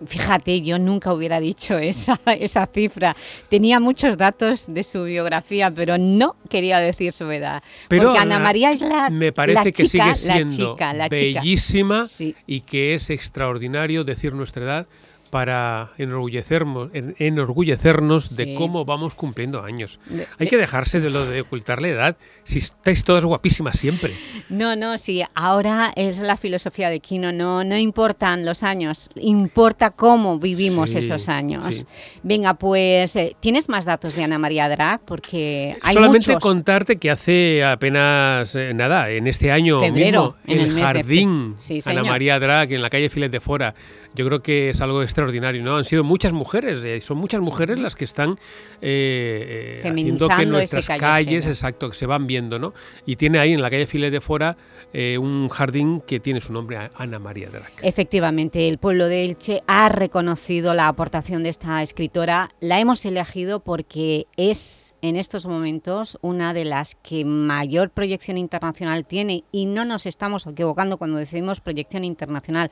[SPEAKER 3] Fíjate, yo nunca hubiera dicho esa, esa cifra. Tenía muchos datos de su biografía, pero no quería decir su edad.
[SPEAKER 13] Pero
[SPEAKER 3] Porque Ana María es la
[SPEAKER 13] Me parece que sigue siendo
[SPEAKER 3] la
[SPEAKER 13] bellísima y que es extraordinario decir nuestra edad para enorgullecernos, enorgullecernos de cómo vamos cumpliendo años. Hay que dejarse de lo de ocultar la edad, si estáis todas guapísimas siempre.
[SPEAKER 3] No, no, sí, ahora es la filosofía de Kino, no, no importan los años, importa cómo vivimos esos años. Venga, pues, eh, ¿tienes más datos de Ana María Drag? Porque hay
[SPEAKER 13] Solamente contarte que hace apenas, eh, nada, en este año mismo, en el, jardín Ana María Drag, en la calle Filet de Fora, yo creo que es algo extraordinario, ¿no? Han sido muchas mujeres, eh, son muchas mujeres las que están eh, eh haciendo que nuestras calles, exacto, que se van viendo, ¿no? Y tiene ahí en la calle File de Fora eh, un jardín que tiene su nombre, Ana María Drac.
[SPEAKER 3] Efectivamente, el pueblo de Elche ha reconocido la aportación de esta escritora, la hemos elegido porque es en estos momentos una de las que mayor proyección internacional tiene y no nos estamos equivocando cuando decimos proyección internacional,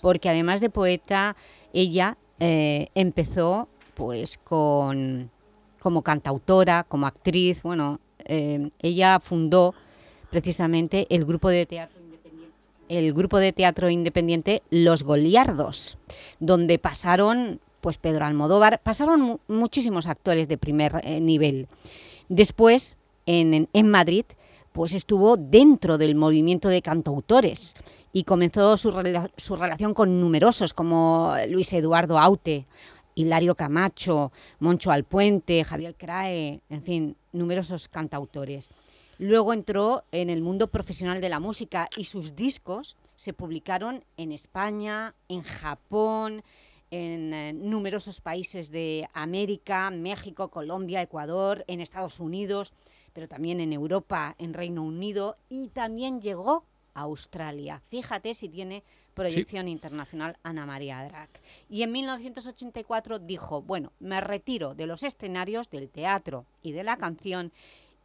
[SPEAKER 3] porque además de poeta, ella eh, empezó pues con, como cantautora, como actriz, bueno, eh, ella fundó precisamente el grupo de teatro independiente, el grupo de teatro independiente Los Goliardos, donde pasaron pues Pedro Almodóvar, pasaron muchísimos actores de primer eh, nivel. Después, en, Madrid, pues estuvo dentro del movimiento de cantautores y comenzó su, su, relación con numerosos como Luis Eduardo Aute, Hilario Camacho, Moncho Alpuente, Javier Crae, en fin, numerosos cantautores. Luego entró en el mundo profesional de la música y sus discos se publicaron en España, en Japón, en eh, numerosos países de América, México, Colombia, Ecuador, en Estados Unidos, pero también en Europa, en Reino Unido y también llegó a Australia. Fíjate si tiene proyección internacional Ana María Drac. Y en 1984 dijo, bueno, me retiro de los escenarios, del teatro y de la canción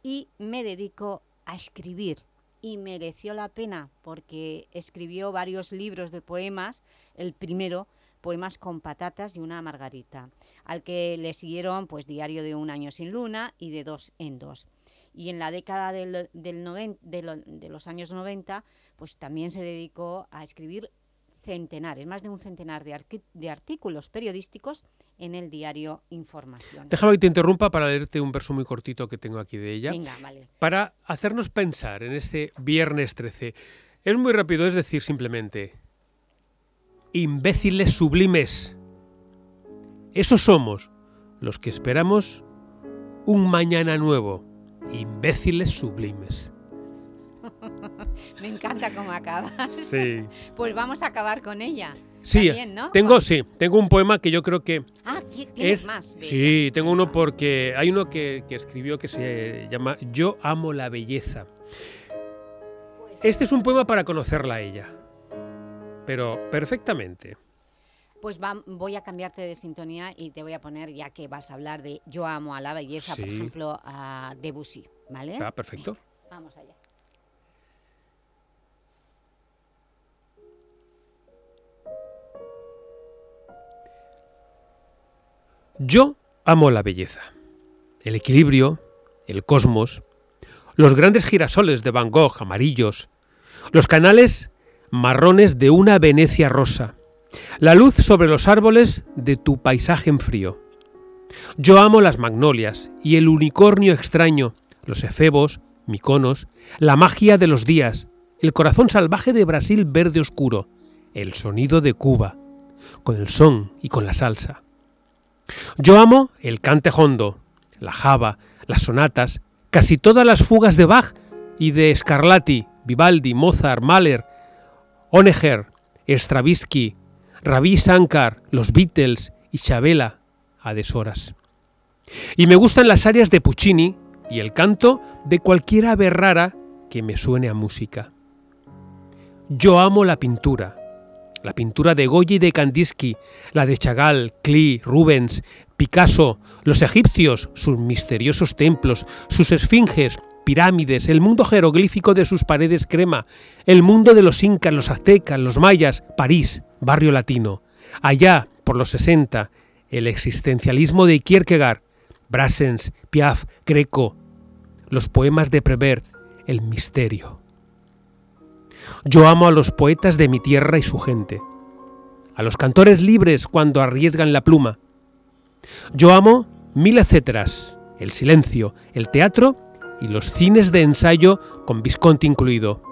[SPEAKER 3] y me dedico a escribir. Y mereció la pena porque escribió varios libros de poemas, el primero Poemas con patatas y una margarita, al que le siguieron pues Diario de un año sin luna y de dos en dos. Y en la década del, del de, los años 90 pues también se dedicó a escribir centenares, más de un centenar de, de artículos periodísticos en el diario Información.
[SPEAKER 13] Déjame que te interrumpa para leerte un verso muy cortito que tengo aquí de ella.
[SPEAKER 3] Venga, vale.
[SPEAKER 13] Para hacernos pensar en este viernes 13. Es muy rápido, es decir, simplemente, imbéciles sublimes. Esos somos los que esperamos un mañana nuevo. Imbéciles sublimes.
[SPEAKER 3] Me encanta cómo acabas.
[SPEAKER 13] Sí.
[SPEAKER 3] Pues vamos a acabar con ella.
[SPEAKER 13] Sí,
[SPEAKER 3] También, ¿no?
[SPEAKER 13] tengo, sí, tengo un poema que yo creo que
[SPEAKER 3] Ah, ti- tienes
[SPEAKER 13] es...
[SPEAKER 3] más. de
[SPEAKER 13] Sí, tengo uno porque hay uno que, que escribió que se llama Yo amo la belleza. Este es un poema para conocerla a ella, pero perfectamente.
[SPEAKER 3] Pues va- voy a cambiarte de sintonía y te voy a poner, ya que vas a hablar de Yo amo a la belleza, por ejemplo, a Debussy, ¿vale?
[SPEAKER 13] Ah, perfecto.
[SPEAKER 3] Vamos allá.
[SPEAKER 13] Yo amo la belleza, el equilibrio, el cosmos, los grandes girasoles de Van Gogh amarillos, los canales marrones de una Venecia rosa, la luz sobre los árboles de tu paisaje en frío. Yo amo las magnolias y el unicornio extraño, los efebos, miconos, la magia de los días, el corazón salvaje de Brasil verde oscuro, el sonido de Cuba, con el son y con la salsa. Yo amo el cante hondo, la java, las sonatas, casi todas las fugas de Bach y de Scarlatti, Vivaldi, Mozart, Mahler, Honegger, Stravinsky, Ravi Shankar, los Beatles y Chabela a deshoras. Y me gustan las áreas de Puccini y el canto de cualquier ave rara que me suene a música. Yo amo la pintura, la pintura de Goya y de Kandinsky, la de Chagall, Klee, Rubens, Picasso, los egipcios, sus misteriosos templos, sus esfinges, pirámides, el mundo jeroglífico de sus paredes crema, el mundo de los incas, los aztecas, los mayas, París, barrio latino. Allá, por los 60, el existencialismo de Kierkegaard, Brassens, Piaf, Greco, los poemas de Prévert, el misterio. Yo amo a los poetas de mi tierra y su gente, a los cantores libres cuando arriesgan la pluma. Yo amo mil etcéteras, el silencio, el teatro y los cines de ensayo con Visconti incluido.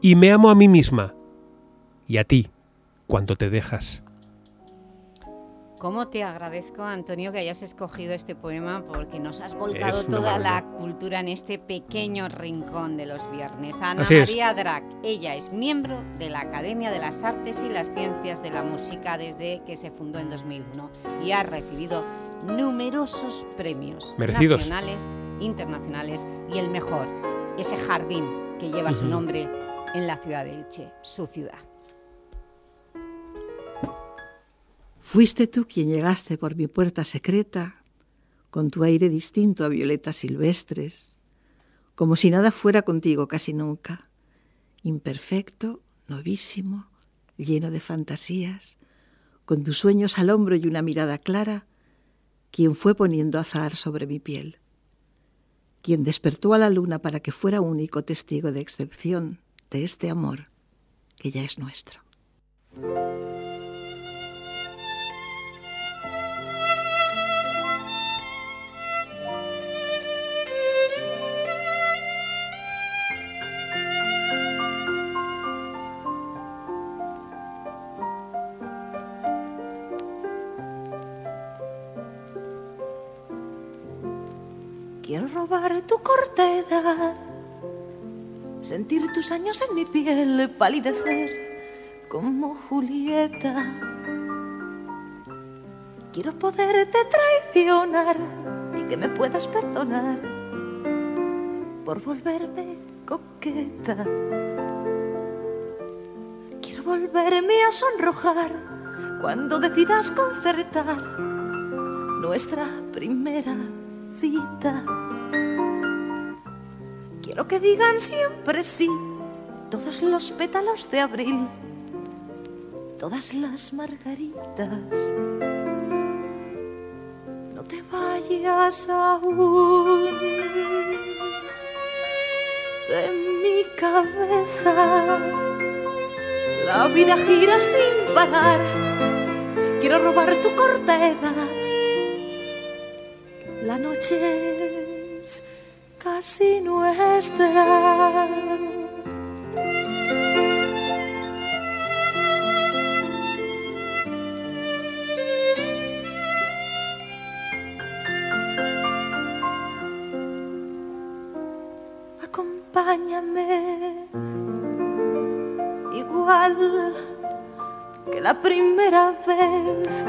[SPEAKER 13] Y me amo a mí misma y a ti cuando te dejas.
[SPEAKER 3] ¿Cómo te agradezco, Antonio, que hayas escogido este poema porque nos has volcado
[SPEAKER 13] Es
[SPEAKER 3] toda la cultura en este pequeño rincón de los viernes. Ana
[SPEAKER 13] Así es.
[SPEAKER 3] María Drac, ella es miembro de la Academia de las Artes y las Ciencias de la Música desde que se fundó en 2001 y ha recibido numerosos premios
[SPEAKER 13] Merecidos.
[SPEAKER 3] nacionales, internacionales y el mejor, ese jardín que lleva su nombre en la ciudad de Elche, su ciudad.
[SPEAKER 15] Fuiste tú quien llegaste por mi puerta secreta, con tu aire distinto a violetas silvestres, como si nada fuera contigo casi nunca, imperfecto, novísimo, lleno de fantasías, con tus sueños al hombro y una mirada clara, quien fue poniendo azar sobre mi piel, quien despertó a la luna para que fuera único testigo de excepción de este amor que ya es nuestro.
[SPEAKER 16] Tu corta edad, sentir tus años en mi piel, palidecer como Julieta. Quiero poderte traicionar y que me puedas perdonar por volverme coqueta. Quiero volverme a sonrojar cuando decidas concertar nuestra primera cita. Quiero que digan siempre sí todos los pétalos de abril, todas las margaritas. No te vayas aún de mi cabeza. La vida gira sin parar. Quiero robar tu corteza. La noche casi nuestra. Acompáñame igual que la primera vez.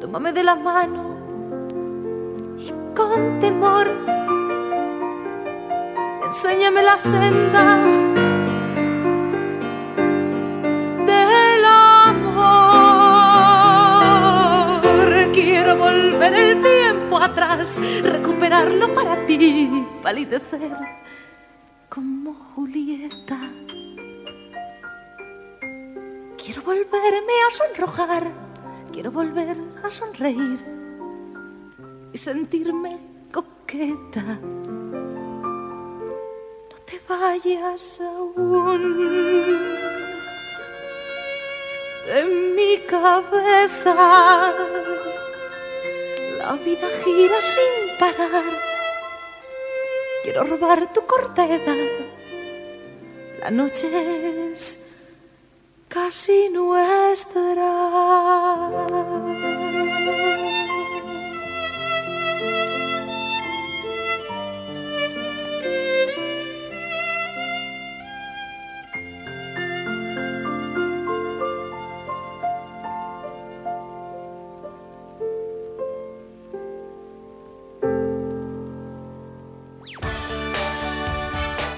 [SPEAKER 16] Tómame de la mano con temor enséñame la senda del amor. Quiero volver el tiempo atrás, recuperarlo para ti, palidecer como Julieta. Quiero volverme a sonrojar, quiero volver a sonreír y sentirme coqueta. No te vayas aún de mi cabeza. La vida gira sin parar. Quiero robar tu corteza. La noche es casi nuestra.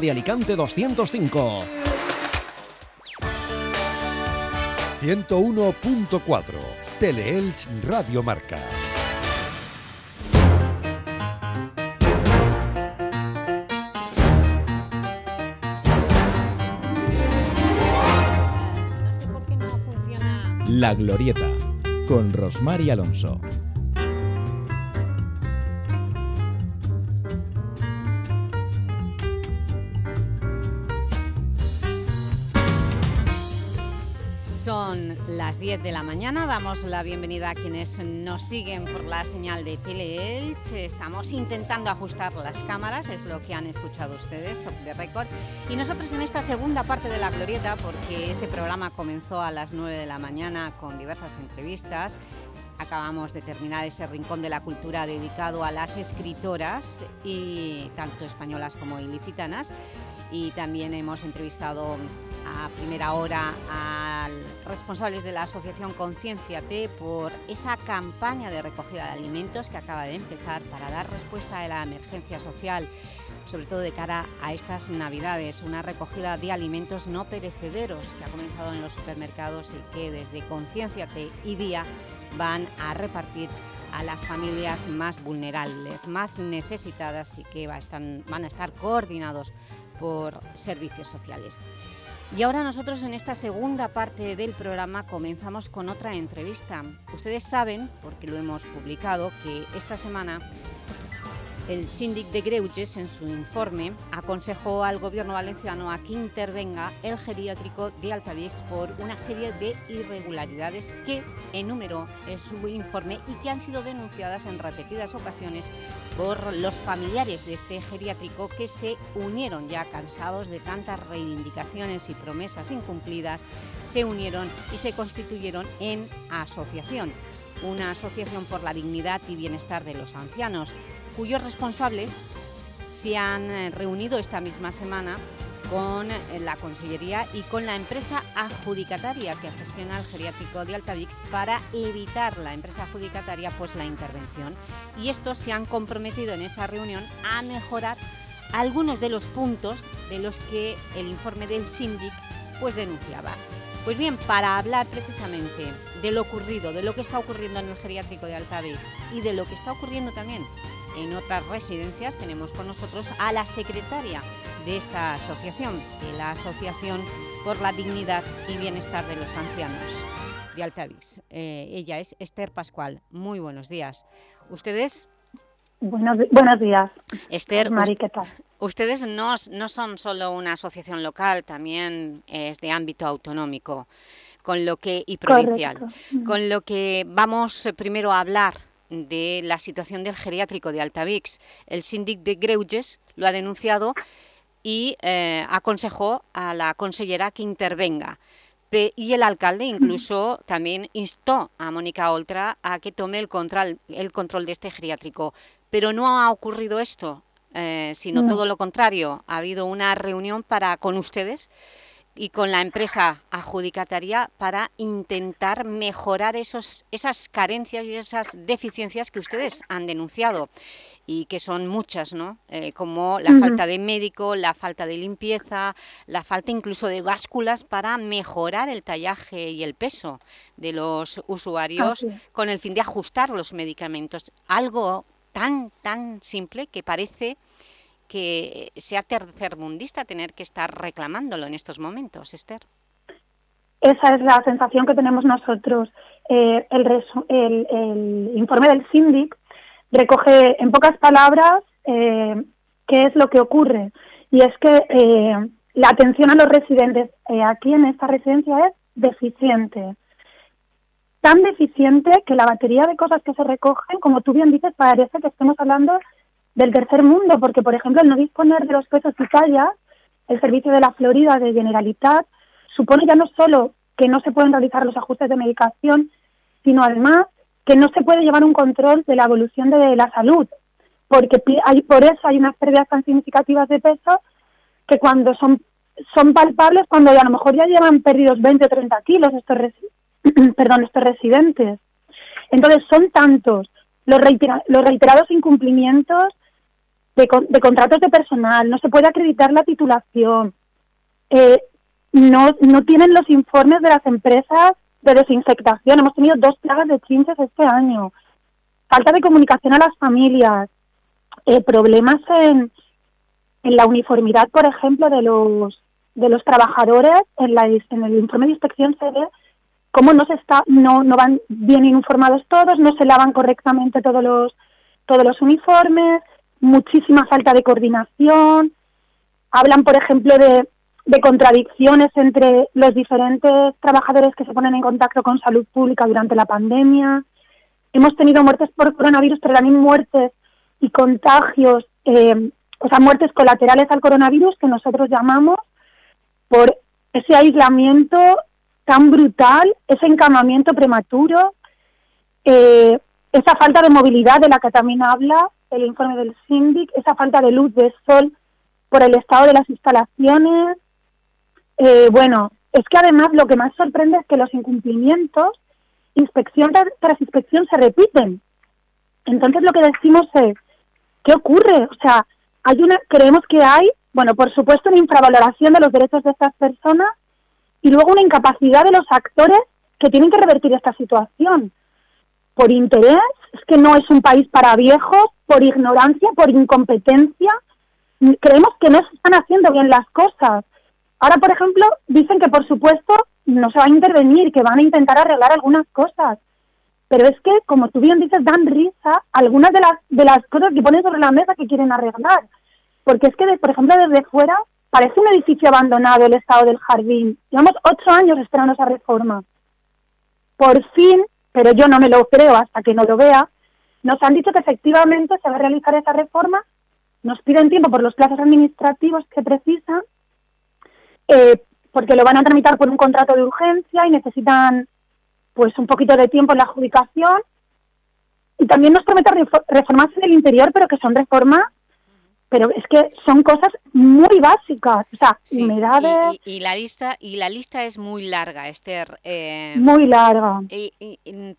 [SPEAKER 10] de Alicante 205.
[SPEAKER 1] 101.4 Teleelch Radio Marca.
[SPEAKER 2] La Glorieta, con Rosmar y Alonso.
[SPEAKER 3] Las 10 de la mañana, damos la bienvenida a quienes nos siguen por la señal de Teleelch. Estamos intentando ajustar las cámaras, es lo que han escuchado ustedes, de récord. Y nosotros en esta segunda parte de La Glorieta, porque este programa comenzó a las 9 de la mañana con diversas entrevistas, acabamos de terminar ese rincón de la cultura dedicado a las escritoras, y tanto españolas como ilicitanas, y también hemos entrevistado a primera hora a responsables de la asociación Concienciate por esa campaña de recogida de alimentos que acaba de empezar para dar respuesta a la emergencia social sobre todo de cara a estas Navidades, una recogida de alimentos no perecederos que ha comenzado en los supermercados y que desde Concienciate y Día van a repartir a las familias más vulnerables, más necesitadas y que van a estar coordinados por servicios sociales. Y ahora nosotros en esta segunda parte del programa comenzamos con otra entrevista. Ustedes saben, porque lo hemos publicado, que esta semana el síndic de Greuges, en su informe, aconsejó al gobierno valenciano a que intervenga el geriátrico de Altavix por una serie de irregularidades que enumeró en su informe y que han sido denunciadas en repetidas ocasiones por los familiares de este geriátrico que se unieron ya cansados de tantas reivindicaciones y promesas incumplidas, se unieron y se constituyeron en asociación, una asociación por la dignidad y bienestar de los ancianos, cuyos responsables se han eh, reunido esta misma semana con eh, la Consellería y con la empresa adjudicataria que gestiona el geriátrico de Altavix para evitar la empresa adjudicataria pues, la intervención. Y estos se han comprometido en esa reunión a mejorar algunos de los puntos de los que el informe del síndic pues, denunciaba. Pues bien, para hablar precisamente de lo ocurrido, de lo que está ocurriendo en el geriátrico de Altavix y de lo que está ocurriendo también en otras residencias tenemos con nosotros a la secretaria de esta asociación, de la Asociación por la Dignidad y Bienestar de los Ancianos de Altavix. Eh, ella es Esther Pascual. Muy buenos días. ¿Ustedes?
[SPEAKER 17] Buenos, buenos días.
[SPEAKER 3] Esther,
[SPEAKER 17] Mari, ¿qué tal?
[SPEAKER 3] ustedes no, no son solo una asociación local, también es de ámbito autonómico con lo que y provincial. Con lo que vamos primero a hablar de la situación del geriátrico de Altavix. El síndic de Greuges lo ha denunciado y eh, aconsejó a la consellera que intervenga. Y el alcalde incluso también instó a Mónica Oltra a que tome el control, el control de este geriátrico. Pero no ha ocurrido esto, eh, sino todo lo contrario. Ha habido una reunión para con ustedes y con la empresa adjudicataria para intentar mejorar esos, esas carencias y esas deficiencias que ustedes han denunciado y que son muchas, ¿no? Eh, como la falta de médico, la falta de limpieza, la falta incluso de básculas para mejorar el tallaje y el peso de los usuarios con el fin de ajustar los medicamentos. Algo tan, tan simple que parece que sea tercermundista tener que estar reclamándolo en estos momentos, Esther.
[SPEAKER 17] Esa es la sensación que tenemos nosotros. Eh, el, informe del síndic recoge en pocas palabras eh, qué es lo que ocurre. Y es que eh, la atención a los residentes aquí en esta residencia es deficiente. Tan deficiente que la batería de cosas que se recogen, como tú bien dices, parece que estemos hablando del tercer mundo, porque, por ejemplo, el no disponer de los pesos y el servicio de la Florida de Generalitat, supone ya no solo que no se pueden realizar los ajustes de medicación, sino además que no se puede llevar un control de la evolución de la salud, porque hay, por eso hay unas pérdidas tan significativas de peso que cuando son, son palpables, cuando a lo mejor ya llevan perdidos 20 o 30 kilos estos, perdón, estos residentes. Entonces son tantos los, los reiterados incumplimientos de, contratos de personal, no se puede acreditar la titulación, eh, no, no tienen los informes de las empresas de desinfectación. Hemos tenido dos plagas de chinches este año. Falta de comunicación a las familias. Eh, problemas en, en la uniformidad, por ejemplo, de los de los trabajadores. En, la, en el informe de inspección se ve cómo no se está, no, no van bien informados todos, no se lavan correctamente todos los todos los uniformes, muchísima falta de coordinación, hablan, por ejemplo, de, contradicciones entre los diferentes trabajadores que se ponen en contacto con salud pública durante la pandemia. Hemos tenido muertes por coronavirus, pero también muertes y contagios, eh, o sea, muertes colaterales al coronavirus que nosotros llamamos por ese aislamiento tan brutal, ese encamamiento prematuro, eh, esa falta de movilidad de la que también habla el informe del síndic, esa falta de luz, de sol por el estado de las instalaciones. Eh, bueno, es que además lo que más sorprende es que los incumplimientos, inspección tras inspección, se repiten. Entonces lo que decimos es, ¿qué ocurre? O sea, hay una, creemos que hay, bueno, por supuesto, una infravaloración de los derechos de estas personas y luego una incapacidad de los actores que tienen que revertir esta situación. Por interés, es que no es un país para viejos, por ignorancia, por incompetencia. Creemos que no se están haciendo bien las cosas. Ahora, por ejemplo, dicen que por supuesto no se va a intervenir, que van a intentar arreglar algunas cosas. Pero es que, como tú bien dices, dan risa algunas de las, de las cosas que ponen sobre la mesa que quieren arreglar. Porque es que, por ejemplo, desde fuera parece un edificio abandonado el estado del jardín. Llevamos ocho años esperando esa reforma. Por fin, pero yo no me lo creo hasta que no lo vea, nos han dicho que efectivamente se va a realizar esa reforma, nos piden tiempo por los plazos administrativos que precisan, eh, porque lo van a tramitar por un contrato de urgencia y necesitan pues un poquito de tiempo en la adjudicación. Y también nos prometen reformas en el interior, pero que son reformas pero es que son cosas muy básicas, o sea, humedades...
[SPEAKER 3] Y, la lista y la lista es muy larga, Esther.
[SPEAKER 17] Eh, muy larga.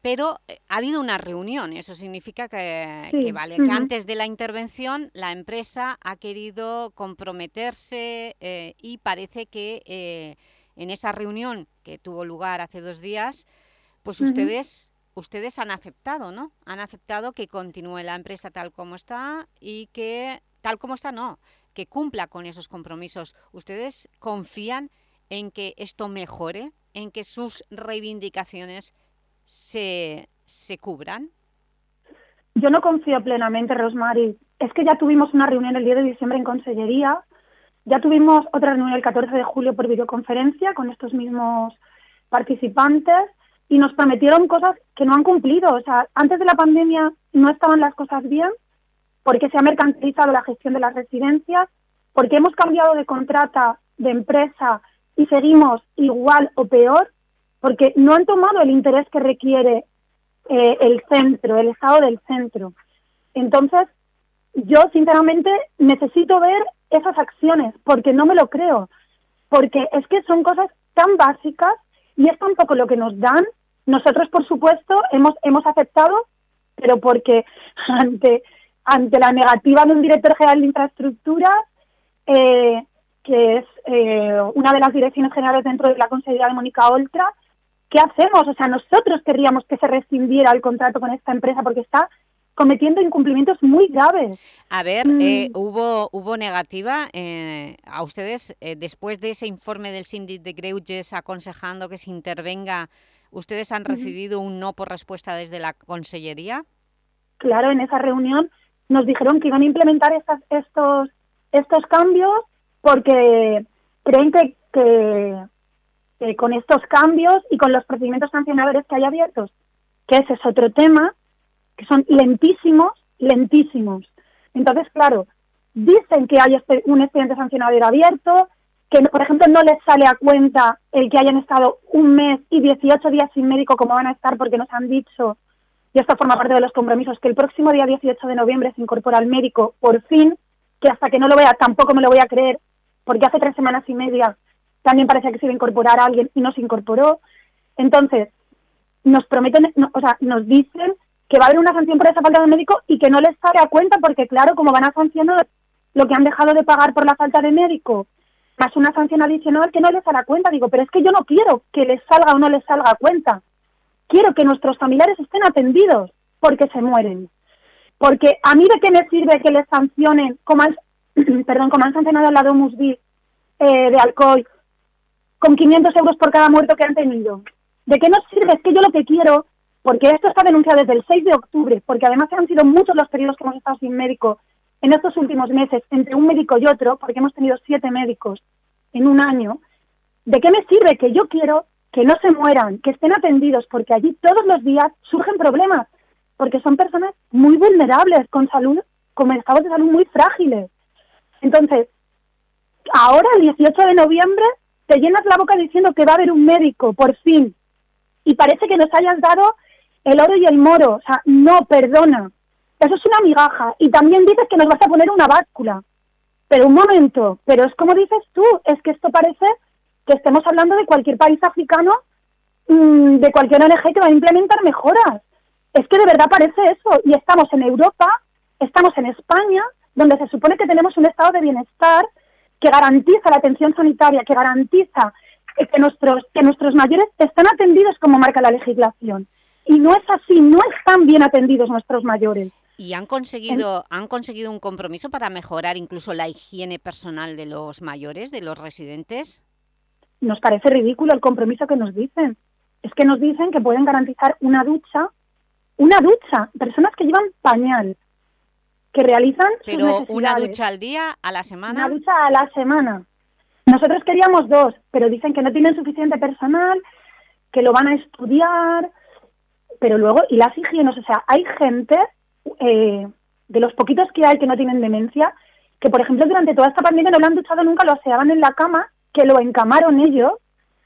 [SPEAKER 3] pero eh, ha habido una reunión, eso significa que, vale, que antes de la intervención la empresa ha querido comprometerse eh, y parece que en esa reunión que tuvo lugar hace dos días, pues ustedes ustedes han aceptado, ¿no? Han aceptado que continúe la empresa tal como está y que tal como está, no, que cumpla con esos compromisos. ¿Ustedes confían en que esto mejore, en que sus reivindicaciones se, se cubran?
[SPEAKER 17] Yo no confío plenamente, Rosmary. Es que ya tuvimos una reunión el 10 de diciembre en Consellería, ya tuvimos otra reunión el 14 de julio por videoconferencia con estos mismos participantes y nos prometieron cosas que no han cumplido. O sea, antes de la pandemia no estaban las cosas bien porque se ha mercantilizado la gestión de las residencias, porque hemos cambiado de contrata, de empresa y seguimos igual o peor, porque no han tomado el interés que requiere eh, el centro, el estado del centro. Entonces, yo sinceramente necesito ver esas acciones, porque no me lo creo, porque es que son cosas tan básicas y es tampoco lo que nos dan. Nosotros, por supuesto, hemos, hemos aceptado, pero porque ante ante la negativa de un director general de infraestructuras, eh, que es eh, una de las direcciones generales dentro de la Consejería de Mónica Oltra, ¿qué hacemos? O sea, nosotros querríamos que se rescindiera el contrato con esta empresa porque está cometiendo incumplimientos muy graves.
[SPEAKER 3] A ver, mm. eh, ¿hubo, ¿hubo negativa a ustedes después de ese informe del síndic de Greuges aconsejando que se intervenga? ¿Ustedes han recibido un no por respuesta desde la Consellería?
[SPEAKER 17] Claro, en esa reunión nos dijeron que iban a implementar estos, estos cambios porque creen que, que, con estos cambios y con los procedimientos sancionadores que hay abiertos, que ese es otro tema, que son lentísimos, lentísimos. Entonces, claro, dicen que hay este, un expediente sancionador abierto, que, por ejemplo, no les sale a cuenta el que hayan estado un mes y 18 días sin médico como van a estar porque nos han dicho y esto forma parte de los compromisos, que el próximo día 18 de noviembre se incorpora al médico, por fin, que hasta que no lo vea tampoco me lo voy a creer, porque hace tres semanas y media también parecía que se iba a incorporar a alguien y no se incorporó. Entonces, nos prometen, o sea, nos dicen que va a haber una sanción por esa falta de médico y que no les sale a cuenta, porque claro, como van a sancionar lo que han dejado de pagar por la falta de médico, más una sanción adicional que no les sale a cuenta, digo, pero es que yo no quiero que les salga o no les salga a cuenta quiero que nuestros familiares estén atendidos porque se mueren. Porque a mí de qué me sirve que les sancionen, como han, perdón, como han sancionado al lado Musbi eh, de Alcoy, con 500 euros por cada muerto que han tenido. ¿De qué nos sirve? Es que yo lo que quiero, porque esto está denunciado desde el 6 de octubre, porque además han sido muchos los periodos que hemos estado sin médico en estos últimos meses, entre un médico y otro, porque hemos tenido siete médicos en un año. ¿De qué me sirve? Que yo quiero que no se mueran, que estén atendidos, porque allí todos los días surgen problemas, porque son personas muy vulnerables, con salud, con estados de salud muy frágiles. Entonces, ahora el 18 de noviembre te llenas la boca diciendo que va a haber un médico, por fin, y parece que nos hayas dado el oro y el moro, o sea, no perdona. Eso es una migaja. Y también dices que nos vas a poner una báscula. Pero un momento, pero es como dices tú, es que esto parece que estemos hablando de cualquier país africano, mm, de cualquier ONG que va a implementar mejoras. Es que de verdad parece eso. Y estamos en Europa, estamos en España, donde se supone que tenemos un estado de bienestar que garantiza la atención sanitaria, que garantiza que nuestros, que nuestros mayores están atendidos como marca la legislación. Y no es así, no están bien atendidos nuestros mayores.
[SPEAKER 3] ¿Y han conseguido, han conseguido un compromiso para mejorar incluso la higiene personal de los mayores, de los residentes?
[SPEAKER 17] Nos parece ridículo el compromiso que nos dicen. Es que nos dicen que pueden garantizar una ducha, una ducha, personas que llevan pañal, que realizan
[SPEAKER 3] Pero una ducha al día, a la semana.
[SPEAKER 17] Una ducha a la semana. Nosotros queríamos dos, pero dicen que no tienen suficiente personal, que lo van a estudiar, pero luego, y las higienes, o sea, hay gente, eh, de los poquitos que hay que no tienen demencia, que por ejemplo durante toda esta pandemia no lo han duchado nunca, lo aseaban en la cama, que lo encamaron ellos,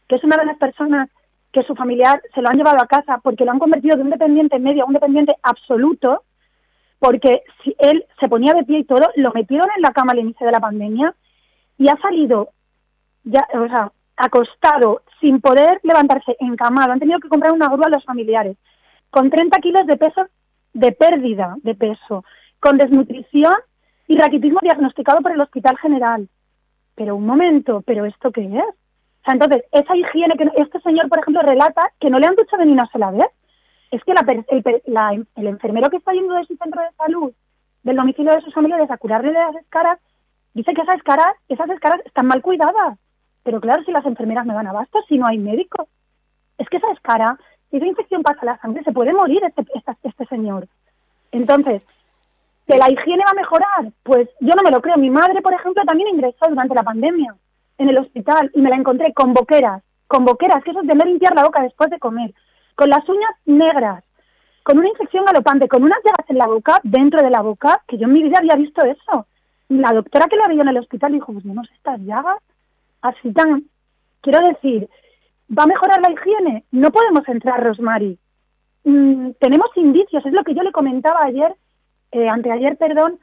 [SPEAKER 17] que es una de las personas que su familiar se lo han llevado a casa porque lo han convertido de un dependiente medio a un dependiente absoluto, porque si él se ponía de pie y todo, lo metieron en la cama al inicio de la pandemia y ha salido, ya, o sea, acostado, sin poder levantarse, encamado. Han tenido que comprar una grúa a los familiares, con 30 kilos de peso, de pérdida de peso, con desnutrición y raquitismo diagnosticado por el Hospital General. Pero un momento, ¿pero esto qué es? O sea, entonces, esa higiene que este señor, por ejemplo, relata que no le han duchado ni una sola vez, es que el, enfermero que está yendo de su centro de salud, del domicilio de sus familiares a curarle de las escaras, dice que esas escaras, esas escaras están mal cuidadas. Pero claro, si las enfermeras no dan abasto, si no hay médico. Es que esa escara, si esa infección pasa a la sangre, se puede morir este, este señor. Entonces, ¿que la higiene va a mejorar? Pues yo no me lo creo. Mi madre, por ejemplo, también ingresó durante la pandemia en el hospital y me la encontré con boqueras, con boqueras, que eso es de no limpiar la boca después de comer con las uñas negras, con una infección galopante, con unas llagas en la boca, dentro de la boca, que yo en mi vida había visto eso. La doctora que la veía en el hospital dijo, pues no estas llagas, así tan... Quiero decir, ¿va a mejorar la higiene? No podemos entrar, Rosmary. Mm, tenemos indicios, es lo que yo le comentaba ayer, eh, anteayer, perdón,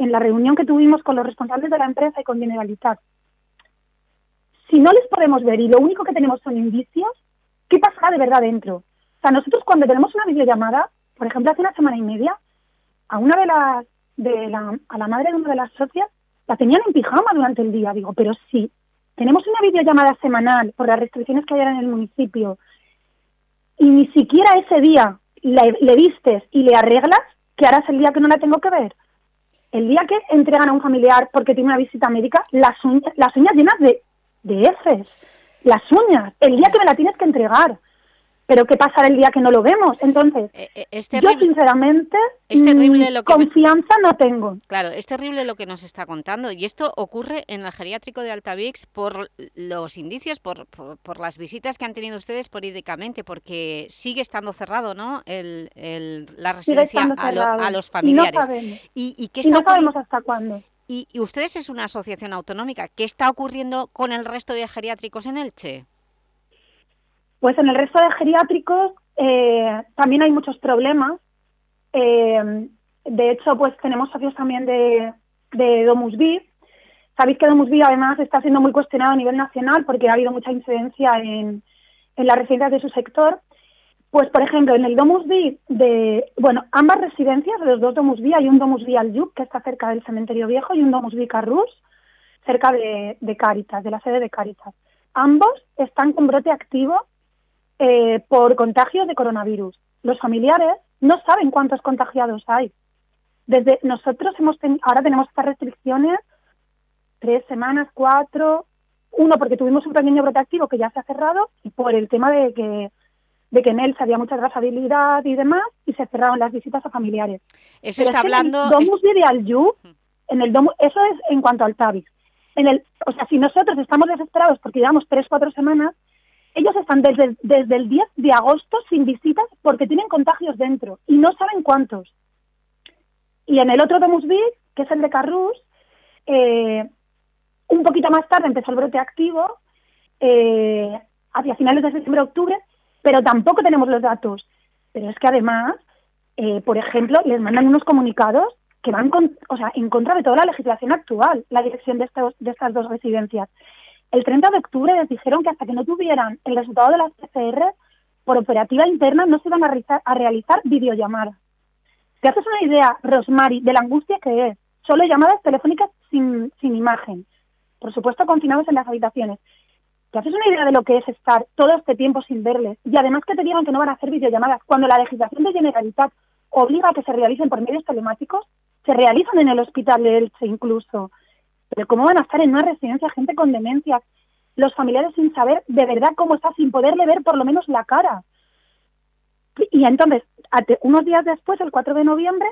[SPEAKER 17] en la reunión que tuvimos con los responsables de la empresa y con Generalitat. Si no les podemos ver y lo único que tenemos son indicios, ¿qué pasará de verdad dentro? O sea, nosotros cuando tenemos una videollamada, por ejemplo, hace una semana y media, a una de las, de la, a la madre de una de las socias, la tenían en pijama durante el día. Digo, pero sí, tenemos una videollamada semanal por las restricciones que hay en el municipio y ni siquiera ese día le, vistes y le arreglas, ¿qué harás el día que no la tengo que ver? El día que entregan a un familiar porque tiene una visita médica, las uñas, las uñas llenas de, de heces las uñas, el día que me la tienes que entregar. Pero ¿qué pasará el día que no lo vemos? Entonces, eh, eh, yo sinceramente confianza no tengo.
[SPEAKER 3] Claro, es terrible lo que nos está contando y esto ocurre en el geriátrico de Altavix por los indicios, por, por, las visitas que han tenido ustedes políticamente, porque sigue estando cerrado ¿no? el, la residencia a, los familiares.
[SPEAKER 17] Y no sabemos, ¿Y, qué no sabemos hasta cuándo.
[SPEAKER 3] Y, ustedes es una asociación autonómica. ¿Qué está ocurriendo con el resto de geriátricos en Elche?
[SPEAKER 17] Pues en el resto de geriátricos eh, también hay muchos problemas. Eh, de hecho, pues tenemos socios también de, de Domus Viv. Sabéis que Domus Viv además está siendo muy cuestionado a nivel nacional porque ha habido mucha incidencia en, en las residencias de su sector. Pues, por ejemplo, en el Domus B de, bueno, ambas residencias, de los dos Domus B, hay un Domus B al Yuc, que está cerca del cementerio viejo, y un Domus B Carrus, cerca de, de Caritas, de la sede de Caritas. Ambos están con brote activo eh, por contagios de coronavirus. Los familiares no saben cuántos contagiados hay. Desde nosotros hemos ahora tenemos estas restricciones tres semanas, cuatro, uno porque tuvimos un pequeño brote activo que ya se ha cerrado y por el tema de que de que en él había mucha trazabilidad y demás, y se cerraron las visitas a familiares.
[SPEAKER 3] Eso está hablando...
[SPEAKER 17] En el Domus de en el domus, eso es en cuanto al TAVIS. En el, o sea, si nosotros estamos desesperados porque llevamos tres, cuatro semanas, ellos están desde, desde el 10 de agosto sin visitas porque tienen contagios dentro y no saben cuántos. Y en el otro Domus B, que es el de Carrus, eh, un poquito más tarde empezó el brote activo, eh, hacia finales de septiembre-octubre, pero tampoco tenemos los datos. Pero es que además, eh, por ejemplo, les mandan unos comunicados que van con, o sea, en contra de toda la legislación actual, la dirección de, de estas dos residencias. El 30 de octubre les dijeron que hasta que no tuvieran el resultado de las PCR, por operativa interna no se iban a realizar, videollamadas. ¿Te haces una idea, Rosmary, de la angustia que es? Solo llamadas telefónicas sin, sin imagen. Por supuesto, confinados en las habitaciones. ¿Te haces una idea de lo que es estar todo este tiempo sin verles? Y además que te digan que no van a hacer videollamadas cuando la legislación de Generalitat obliga a que se realicen por medios telemáticos, se realizan en el hospital de Elche incluso. Pero ¿cómo van a estar en una residencia gente con demencia? Los familiares sin saber de verdad cómo está, sin poderle ver por lo menos la cara. Y entonces, unos días después, el 4 de noviembre,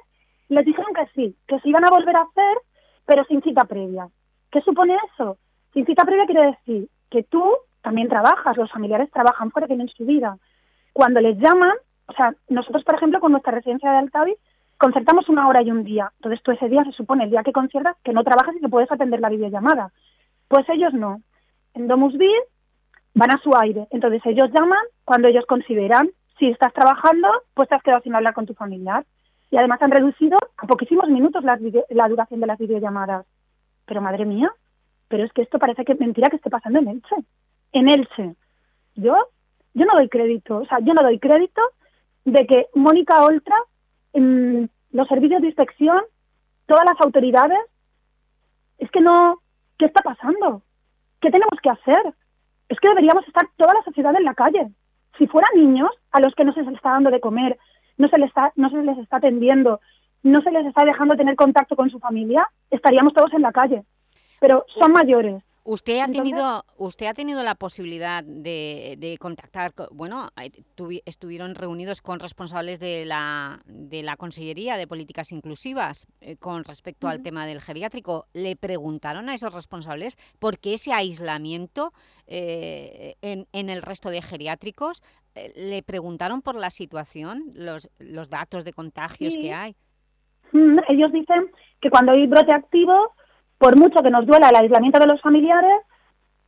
[SPEAKER 17] les dijeron que sí, que se iban a volver a hacer, pero sin cita previa. ¿Qué supone eso? Sin cita previa quiere decir que tú también trabajas, los familiares trabajan fuera, tienen su vida. Cuando les llaman, o sea, nosotros, por ejemplo, con nuestra residencia de Altavi, concertamos una hora y un día. Entonces tú ese día se supone, el día que conciertas, que no trabajas y que puedes atender la videollamada. Pues ellos no. En Domus Vir van a su aire. Entonces ellos llaman cuando ellos consideran si estás trabajando, pues te has quedado sin hablar con tu familiar. Y además han reducido a poquísimos minutos la, la duración de las videollamadas. Pero madre mía, pero es que esto parece que mentira que esté pasando en Elche. En Elche. Yo, yo no doy crédito, o sea, yo no doy crédito de que Mónica Oltra, en los servicios de inspección, todas las autoridades, es que no, ¿qué está pasando? ¿Qué tenemos que hacer? Es que deberíamos estar toda la sociedad en la calle si fueran niños a los que no se les está dando de comer, no se les está, no se les está atendiendo, no se les está dejando tener contacto con su familia, estaríamos todos en la calle. Pero son mayores.
[SPEAKER 3] Usted ha tenido usted ha tenido la posibilidad de, contactar, bueno, estuvieron reunidos con responsables de la, de la Consellería de Políticas Inclusivas eh, con respecto al tema del geriátrico. ¿Le preguntaron a esos responsables por qué ese aislamiento eh, en, en, el resto de geriátricos? Eh, ¿Le preguntaron por la situación, los, los datos de contagios que hay?
[SPEAKER 17] Mm, ellos dicen que cuando hay brote activo por mucho que nos duela el aislamiento de los familiares,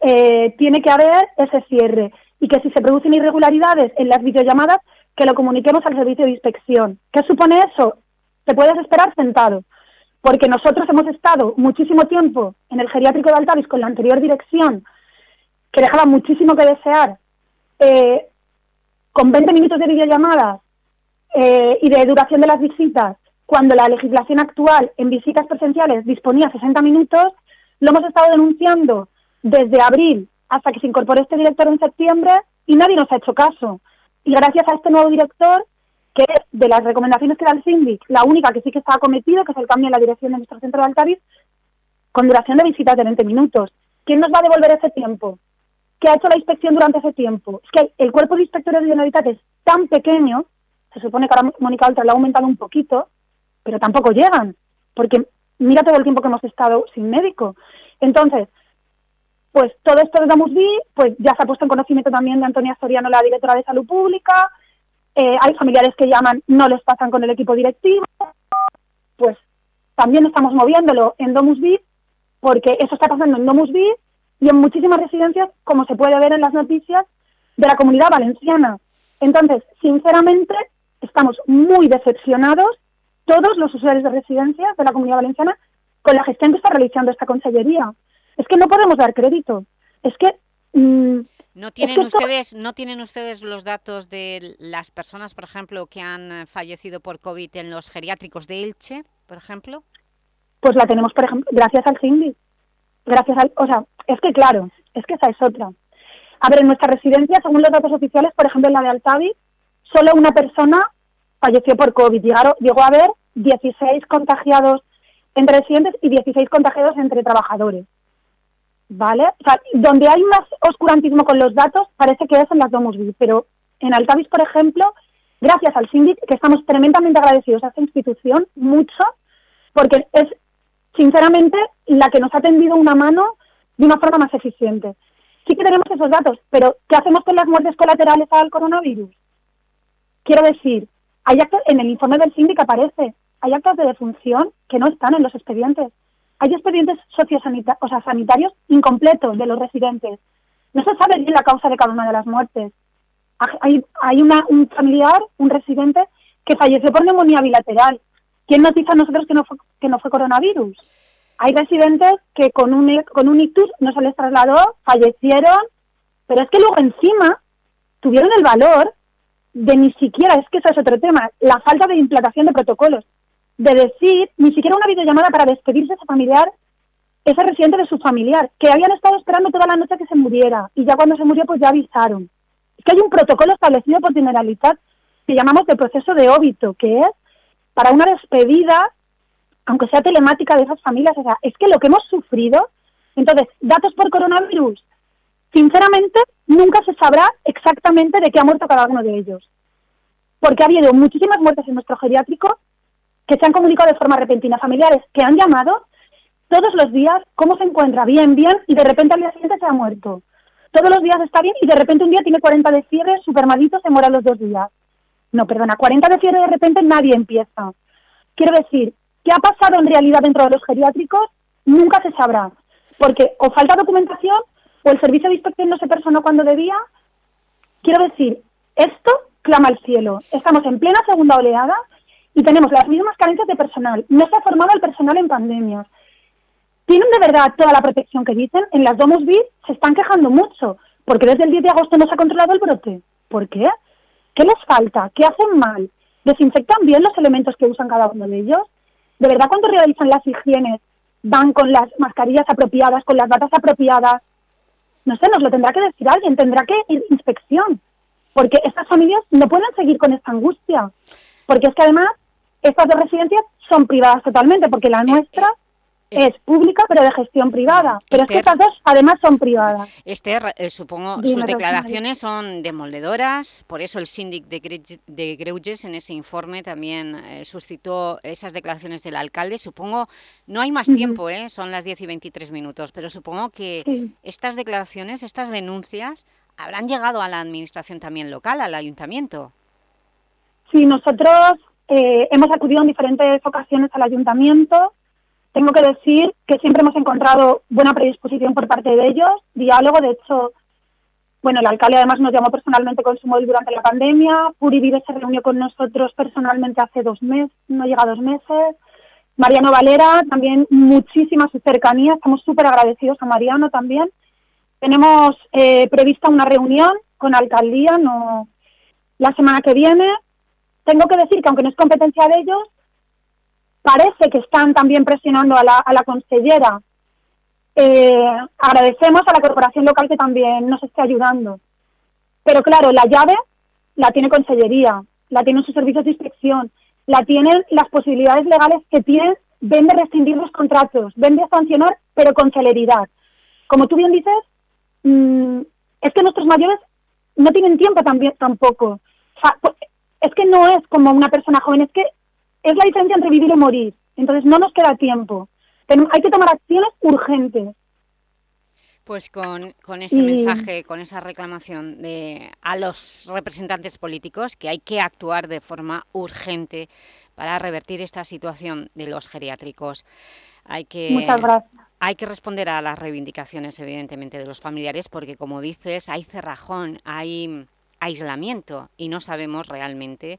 [SPEAKER 17] eh, tiene que haber ese cierre y que si se producen irregularidades en las videollamadas, que lo comuniquemos al servicio de inspección. ¿Qué supone eso? Te puedes esperar sentado, porque nosotros hemos estado muchísimo tiempo en el geriátrico de Altavis con la anterior dirección, que dejaba muchísimo que desear, eh, con 20 minutos de videollamadas eh, y de duración de las visitas, cuando la legislación actual en visitas presenciales disponía 60 minutos, lo hemos estado denunciando desde abril hasta que se incorporó este director en septiembre y nadie nos ha hecho caso. Y gracias a este nuevo director, que de las recomendaciones que da el síndic, la única que sí que está acometido, que es el cambio en la dirección de nuestro centro de Altaris, con duración de visitas de 20 minutos. ¿Quién nos va a devolver ese tiempo? ¿Qué ha hecho la inspección durante ese tiempo? Es que el cuerpo de inspectores de Generalitat es tan pequeño, se supone que ahora Mónica Ultra lo ha aumentado un poquito, pero tampoco llegan, porque mira todo el tiempo que hemos estado sin médico. Entonces, pues todo esto de Damusbi, pues ya se ha puesto en conocimiento también de Antonia Soriano, la directora de Salud Pública, eh, hay familiares que llaman, no les pasan con el equipo directivo, pues también estamos moviéndolo en Domusbi, porque eso está pasando en Domusbi y en muchísimas residencias, como se puede ver en las noticias de la comunidad valenciana. Entonces, sinceramente, estamos muy decepcionados todos los usuarios de residencias de la Comunidad Valenciana con la gestión que está realizando esta consellería. Es que no podemos dar crédito. Es que...
[SPEAKER 3] Mm, ¿No tienen, ustedes, ¿No tienen ustedes los datos de las personas, por ejemplo, que han fallecido por COVID en los geriátricos de Elche, por ejemplo?
[SPEAKER 17] Pues la tenemos, por ejemplo, gracias al CINDI. Gracias al... O sea, es que claro, es que esa es otra. A ver, en nuestra residencia, según los datos oficiales, por ejemplo, en la de Altavi, solo una persona falleció por COVID. Llegaron, llegó a haber 16 contagiados entre residentes y 16 contagiados entre trabajadores. ¿Vale? O sea, donde hay más oscurantismo con los datos parece que es en las Domus pero en Altavis, por ejemplo, gracias al síndic, que estamos tremendamente agradecidos a esta institución, mucho, porque es, sinceramente, la que nos ha tendido una mano de una forma más eficiente. Sí que tenemos esos datos, pero ¿qué hacemos con las muertes colaterales al coronavirus? Quiero decir, hay actos, en el informe del síndic aparece, hay actos de defunción que no están en los expedientes. Hay expedientes sociosanitarios, sanitarios incompletos de los residentes. No se sabe bien la causa de cada una de las muertes. hay, hay una, un familiar, un residente, que falleció por neumonía bilateral. ¿Quién nos dice a nosotros que no fue, que no fue coronavirus? Hay residentes que con un, con un ictus no se les trasladó, fallecieron, pero es que luego encima tuvieron el valor de ni siquiera, es que eso es otro tema, la falta de implantación de protocolos, de decir ni siquiera una videollamada para despedirse de ese familiar, ese residente de su familiar, que habían estado esperando toda la noche que se muriera y ya cuando se murió pues ya avisaron. Es que hay un protocolo establecido por Generalitat que llamamos de proceso de óbito, que es para una despedida, aunque sea telemática de esas familias. O sea, es que lo que hemos sufrido, entonces, datos por coronavirus, sinceramente, nunca se sabrá exactamente de qué ha muerto cada uno de ellos. Porque ha habido muchísimas muertes en nuestro geriátrico que se han comunicado de forma repentina, familiares que han llamado todos los días cómo se encuentra, bien, bien, y de repente al día siguiente se ha muerto. Todos los días está bien y de repente un día tiene 40 de fiebre, super malito, se muere los dos días. No, perdona, 40 de fiebre de repente nadie empieza. Quiero decir, ¿qué ha pasado en realidad dentro de los geriátricos? Nunca se sabrá, porque o falta documentación o el servicio de inspección no se personó cuando debía. Quiero decir, esto clama al cielo. Estamos en plena segunda oleada y tenemos las mismas carencias de personal. No se ha formado el personal en pandemias. ¿Tienen de verdad toda la protección que dicen? En las Domus BID se están quejando mucho, porque desde el 10 de agosto no se ha controlado el brote. ¿Por qué? ¿Qué les falta? ¿Qué hacen mal? ¿Desinfectan bien los elementos que usan cada uno de ellos? ¿De verdad cuando realizan las higienes van con las mascarillas apropiadas, con las batas apropiadas? No sé, nos lo tendrá que decir alguien, tendrá que ir inspección, porque estas familias no pueden seguir con esta angustia, porque es que además estas dos residencias son privadas totalmente, porque la nuestra es pública pero de gestión privada. Pero es que estas dos además son privadas.
[SPEAKER 3] Esther, eh, supongo sus declaraciones son demoledoras, por eso el síndic de, Greuges en ese informe también eh, suscitó esas declaraciones del alcalde. Supongo, no hay más tiempo, ¿eh? son las 10 y 23 minutos, pero supongo que estas declaraciones, estas denuncias, habrán llegado a la administración también local, al ayuntamiento.
[SPEAKER 17] Sí, nosotros eh, hemos acudido en diferentes ocasiones al ayuntamiento, tengo que decir que siempre hemos encontrado buena predisposición por parte de ellos, diálogo, de hecho, bueno, el alcalde además nos llamó personalmente con su móvil durante la pandemia, Puri Vive se reunió con nosotros personalmente hace dos meses, no llega a dos meses, Mariano Valera, también muchísima su cercanía, estamos súper agradecidos a Mariano también. Tenemos eh, prevista una reunión con alcaldía no, la semana que viene. Tengo que decir que aunque no es competencia de ellos, parece que están también presionando a la, a la consellera. Eh, agradecemos a la corporación local que también nos esté ayudando. Pero claro, la llave la tiene Consellería, la tienen sus servicios de inspección, la tienen las posibilidades legales que tienen, ven de rescindir los contratos, ven de sancionar, pero con celeridad. Como tú bien dices, mm, es que nuestros mayores no tienen tiempo también tampoco. Pues, es que no es como una persona joven, es que es la diferencia entre vivir y morir. Entonces no nos queda tiempo. Hay que tomar acciones urgentes.
[SPEAKER 3] Pues con, ese mensaje, con esa reclamación de, a los representantes políticos que hay que actuar de forma urgente para revertir esta situación de los geriátricos. Hay que, Hay que responder a las reivindicaciones, evidentemente, de los familiares porque, como dices, hay cerrajón, hay aislamiento y no sabemos realmente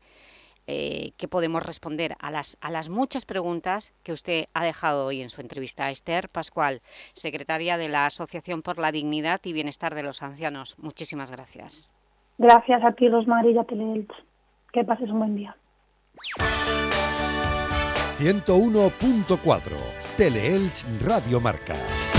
[SPEAKER 3] eh, que podemos responder a las, a las muchas preguntas que usted ha dejado hoy en su entrevista. a Esther Pascual, secretaria de la Asociación por la Dignidad y Bienestar de los Ancianos. Muchísimas gracias.
[SPEAKER 17] Gracias a ti, Rosmar y a Teleelch. Que pases un buen día.
[SPEAKER 1] 101.4 Teleelch Radio Marca.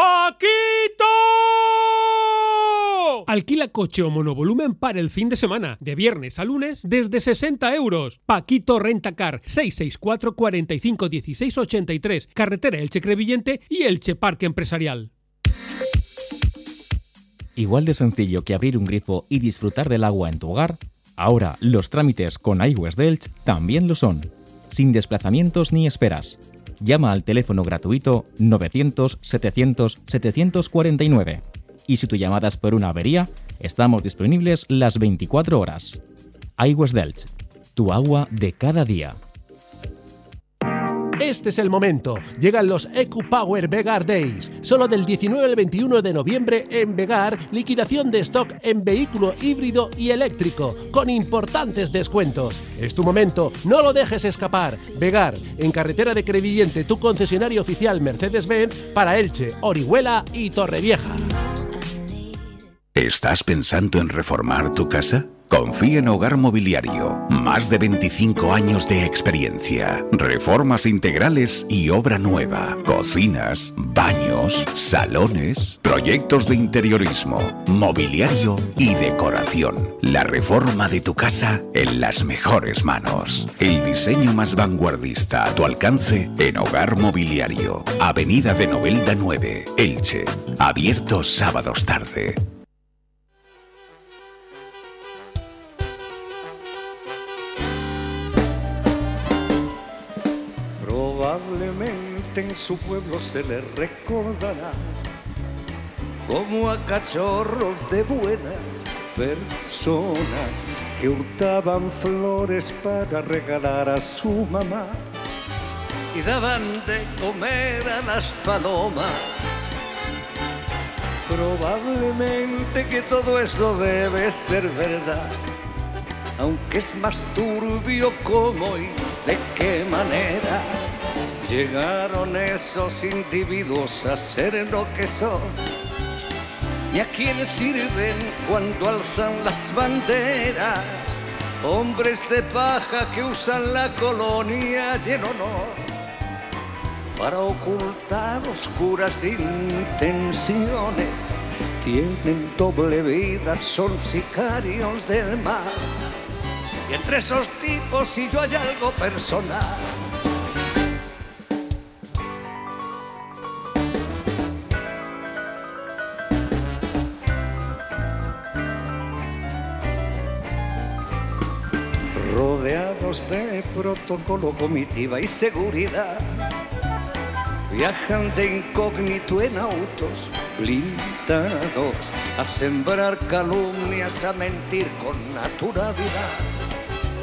[SPEAKER 13] ¡Paquito! Alquila coche o monovolumen para el fin de semana, de viernes a lunes, desde 60 euros. Paquito Rentacar, 664 45 16 83, carretera Elche Crevillente y Elche Parque Empresarial.
[SPEAKER 2] Igual de sencillo que abrir un grifo y disfrutar del agua en tu hogar, ahora los trámites con iWest Delch también lo son, sin desplazamientos ni esperas. Llama al teléfono gratuito 900-700-749 y si tu llamada es por una avería, estamos disponibles las 24 horas. iWest Delch, tu agua de cada día.
[SPEAKER 14] Este es el momento. Llegan los EcuPower Vegar Days. Solo del 19 al 21 de noviembre en Vegar, liquidación de stock en vehículo híbrido y eléctrico, con importantes descuentos. Es tu momento, no lo dejes escapar. Vegar, en carretera de Crevillente, tu concesionario oficial Mercedes-Benz para Elche, Orihuela y Torrevieja.
[SPEAKER 18] ¿Estás pensando en reformar tu casa? Confía en Hogar Mobiliario. Más de 25 años de experiencia. Reformas integrales y obra nueva. Cocinas, baños, salones, proyectos de interiorismo, mobiliario y decoración. La reforma de tu casa en las mejores manos. El diseño más vanguardista a tu alcance en Hogar Mobiliario. Avenida de Novelda 9, Elche. Abierto sábados tarde.
[SPEAKER 19] En su pueblo se le recordará como a cachorros de buenas personas que hurtaban flores para regalar a su mamá y daban de comer a las palomas. Probablemente que todo eso debe ser verdad, aunque es más turbio cómo y de qué manera llegaron esos individuos a ser lo que son y a quienes sirven cuando alzan las banderas. Hombres de paja que usan la colonia y el honor para ocultar oscuras intenciones. Tienen doble vida, son sicarios del mar. Y entre esos tipos, si yo hay algo personal, rodeados de protocolo, comitiva y seguridad. Viajan de incógnito en autos blindados a sembrar calumnias, a mentir con naturalidad,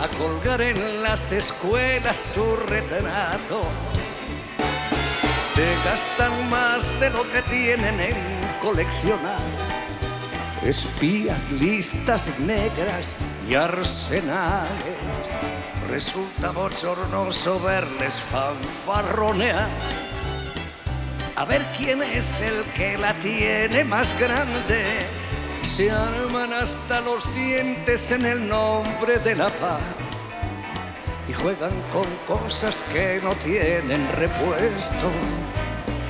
[SPEAKER 19] a colgar en las escuelas su retrato. Se gastan más de lo que tienen en coleccionar espías, listas negras y arsenales. Resulta bochornoso verles fanfarronear. A ver quién es el que la tiene más grande. Se arman hasta los dientes en el nombre de la paz. Y juegan con cosas que no tienen repuesto.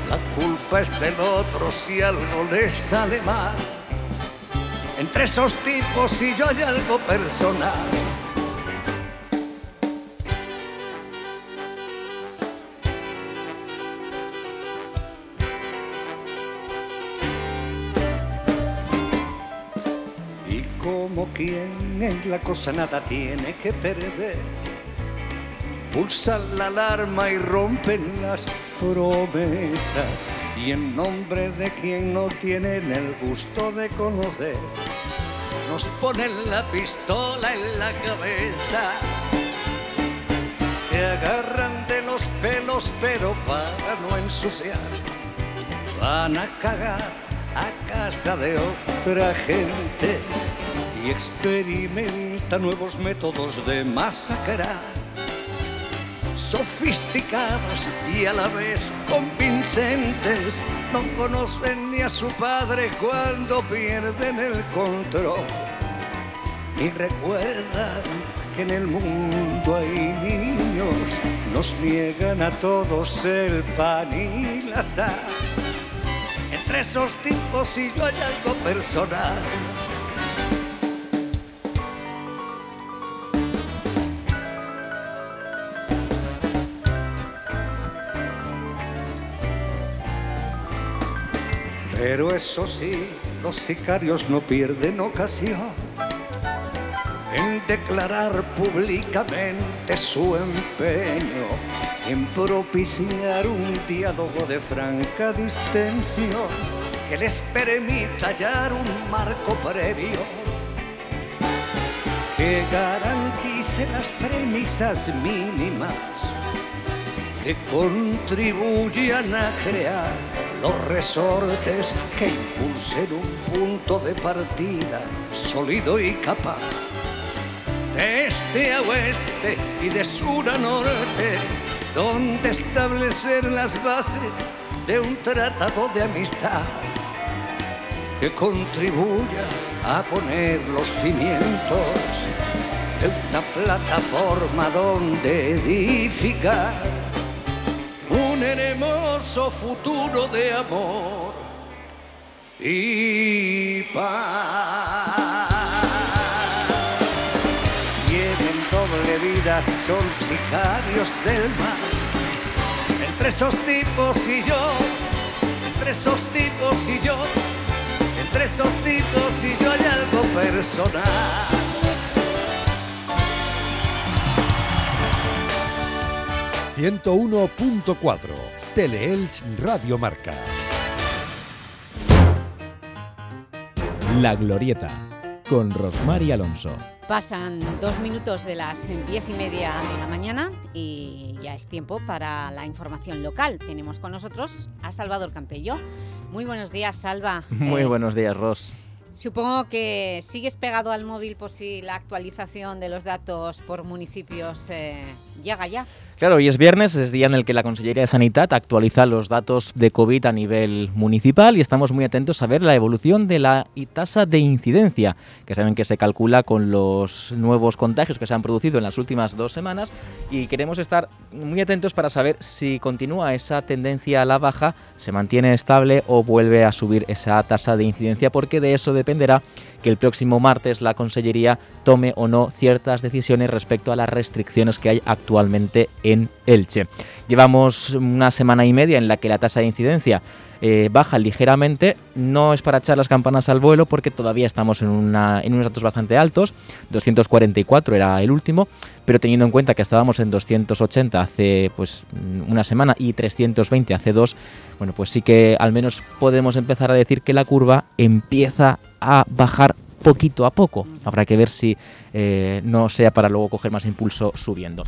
[SPEAKER 19] La culpa es del otro si algo les sale mal. Entre esos tipos y yo hay algo personal. Y como quien en la cosa nada tiene que perder, pulsan la alarma y rompen las promesas. Y en nombre de quien no tienen el gusto de conocer, nos ponen la pistola en la cabeza. Se agarran de los pelos, pero para no ensuciar, van a cagar a casa de otra gente y experimentan nuevos métodos de masacrar sofisticados y a la vez convincentes. No conocen ni a su padre cuando pierden el control. Y recuerdan que en el mundo hay niños, nos niegan a todos el pan y la sal. Entre esos tipos y yo hay algo personal. Pero eso sí, los sicarios no pierden ocasión en declarar públicamente su empeño en propiciar un diálogo de franca distensión que les permita hallar un marco previo que garantice las premisas mínimas que contribuyan a crear los resortes que impulsen un punto de partida sólido y capaz. De este a oeste y de sur a norte, donde establecer las bases de un tratado de amistad que contribuya a poner los cimientos de una plataforma donde edificar un hermoso futuro de amor y paz. Tienen doble vida, son sicarios del mar. Entre esos tipos y yo, entre esos tipos y yo, entre esos tipos y yo hay algo personal.
[SPEAKER 1] 101.4 Teleelch Radio Marca.
[SPEAKER 2] La Glorieta con Rosmar y Alonso.
[SPEAKER 3] Pasan dos minutos de las diez y media de la mañana y ya es tiempo para la información local. Tenemos con nosotros a Salvador Campello. Muy buenos días, Salva.
[SPEAKER 20] Muy
[SPEAKER 3] Eh,
[SPEAKER 20] buenos días, Ros.
[SPEAKER 3] Supongo que sigues pegado al móvil por si la actualización de los datos por municipios eh, llega ya.
[SPEAKER 20] Claro, hoy es viernes, es día en el que la Consellería de Sanidad actualiza los datos de COVID a nivel municipal y estamos muy atentos a ver la evolución de la tasa de incidencia, que saben que se calcula con los nuevos contagios que se han producido en las últimas dos semanas y queremos estar muy atentos para saber si continúa esa tendencia a la baja, se mantiene estable o vuelve a subir esa tasa de incidencia, porque de eso dependerá que el próximo martes la Consellería tome o no ciertas decisiones respecto a las restricciones que hay actualmente en Elche. Llevamos una semana y media en la que la tasa de incidencia eh, baja ligeramente. No es para echar las campanas al vuelo porque todavía estamos en unos datos bastante altos. 244 era el último, pero teniendo en cuenta que estábamos en 280 hace pues una semana y 320 hace dos, bueno, pues sí que al menos podemos empezar a decir que la curva empieza a bajar poquito a poco. Habrá que ver si eh, no sea para luego coger más impulso subiendo.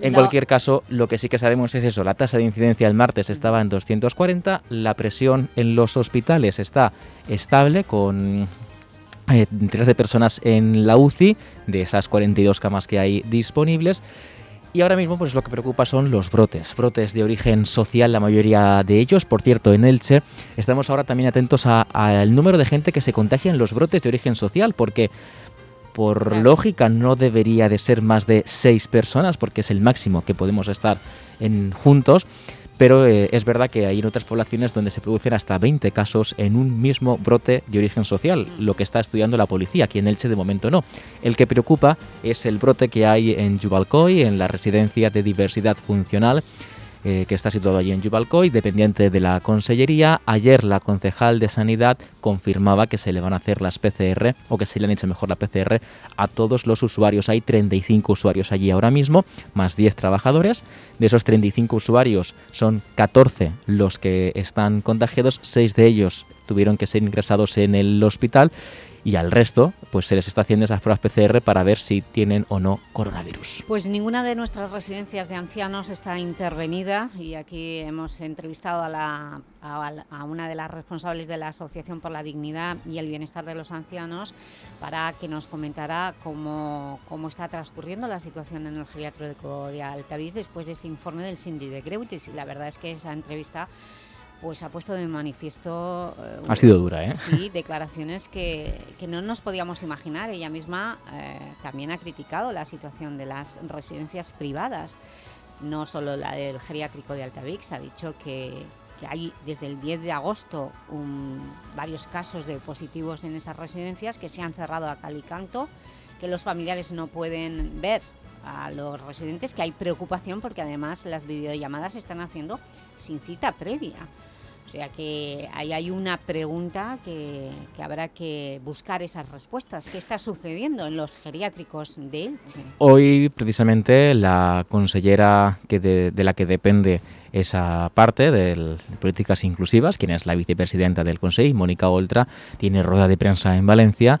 [SPEAKER 20] En cualquier caso, lo que sí que sabemos es eso, la tasa de incidencia el martes estaba en 240, la presión en los hospitales está estable con eh, 13 personas en la UCI, de esas 42 camas que hay disponibles. Y ahora mismo pues lo que preocupa son los brotes, brotes de origen social, la mayoría de ellos. Por cierto, en Elche estamos ahora también atentos al número de gente que se contagia en los brotes de origen social, porque por lógica no debería de ser más de seis personas, porque es el máximo que podemos estar en, juntos. Pero eh, es verdad que hay en otras poblaciones donde se producen hasta 20 casos en un mismo brote de origen social, lo que está estudiando la policía. Aquí en Elche de momento no. El que preocupa es el brote que hay en Yubalcoy, en la residencia de diversidad funcional, eh, que está situado allí en Yubalcoy, dependiente de la Consellería. Ayer la concejal de Sanidad confirmaba que se le van a hacer las PCR, o que se le han hecho mejor la PCR, a todos los usuarios. Hay 35 usuarios allí ahora mismo, más 10 trabajadores. De esos 35 usuarios son 14 los que están contagiados, 6 de ellos tuvieron que ser ingresados en el hospital y al resto pues se les está haciendo esas pruebas PCR para ver si tienen o no coronavirus.
[SPEAKER 3] Pues ninguna de nuestras residencias de ancianos está intervenida y aquí hemos entrevistado a, la- a a una de las responsables de la Asociación por la Dignidad y el Bienestar de los Ancianos para que nos comentara cómo, cómo está transcurriendo la situación en el geriátrico de Altavís después de ese informe del Cindy de Greutis y la verdad es que esa entrevista pues ha puesto de manifiesto... eh,
[SPEAKER 20] Ha sido dura, ¿eh?
[SPEAKER 3] Sí, declaraciones que, que no nos podíamos imaginar. Ella misma eh, también ha criticado la situación de las residencias privadas, no solo la del geriátrico de Altavix, ha dicho que, que hay desde el 10 de agosto un- varios casos de positivos en esas residencias que se han cerrado a cal y canto, que los familiares no pueden ver a los residentes, que hay preocupación porque además las videollamadas se están haciendo sin cita previa. O sea que ahí hay una pregunta que, habrá que buscar esas respuestas. ¿Qué está sucediendo en los geriátricos de Elche?
[SPEAKER 20] Hoy, precisamente, la consellera que de, la que depende esa parte de políticas inclusivas, quien es la vicepresidenta del Consejo, Mónica Oltra, tiene rueda de prensa en Valencia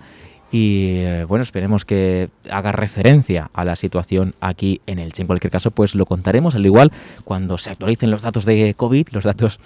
[SPEAKER 20] y eh, bueno, esperemos que haga referencia a la situación aquí en Elche. En cualquier caso, pues lo contaremos, al igual cuando se actualicen los datos de COVID, los datos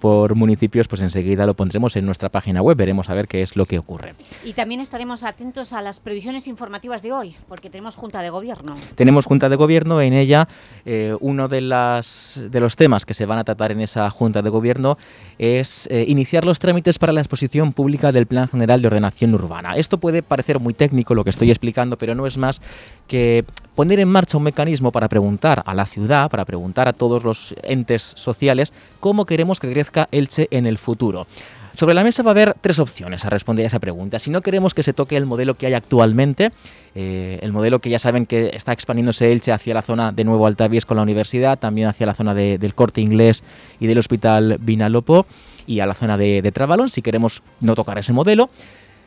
[SPEAKER 20] por municipios, pues enseguida lo pondremos en nuestra página web, veremos a ver qué es lo que ocurre.
[SPEAKER 3] Y también estaremos atentos a las previsiones informativas de hoy, porque tenemos Junta de Gobierno.
[SPEAKER 20] Tenemos Junta de Gobierno, en ella eh, uno de, las, de los temas que se van a tratar en esa Junta de Gobierno es eh, iniciar los trámites para la exposición pública del Plan General de Ordenación Urbana. Esto puede parecer muy técnico lo que estoy explicando, pero no es más que poner en marcha un mecanismo para preguntar a la ciudad, para preguntar a todos los entes sociales cómo queremos que crezca Elche en el futuro. Sobre la mesa va a haber tres opciones a responder a esa pregunta. Si no queremos que se toque el modelo que hay actualmente, eh, el modelo que ya saben que está expandiéndose Elche hacia la zona de Nuevo Altavies con la universidad, también hacia la zona del corte inglés y del hospital Vinalopó y a la zona de, de Trabalón, si queremos no tocar ese modelo.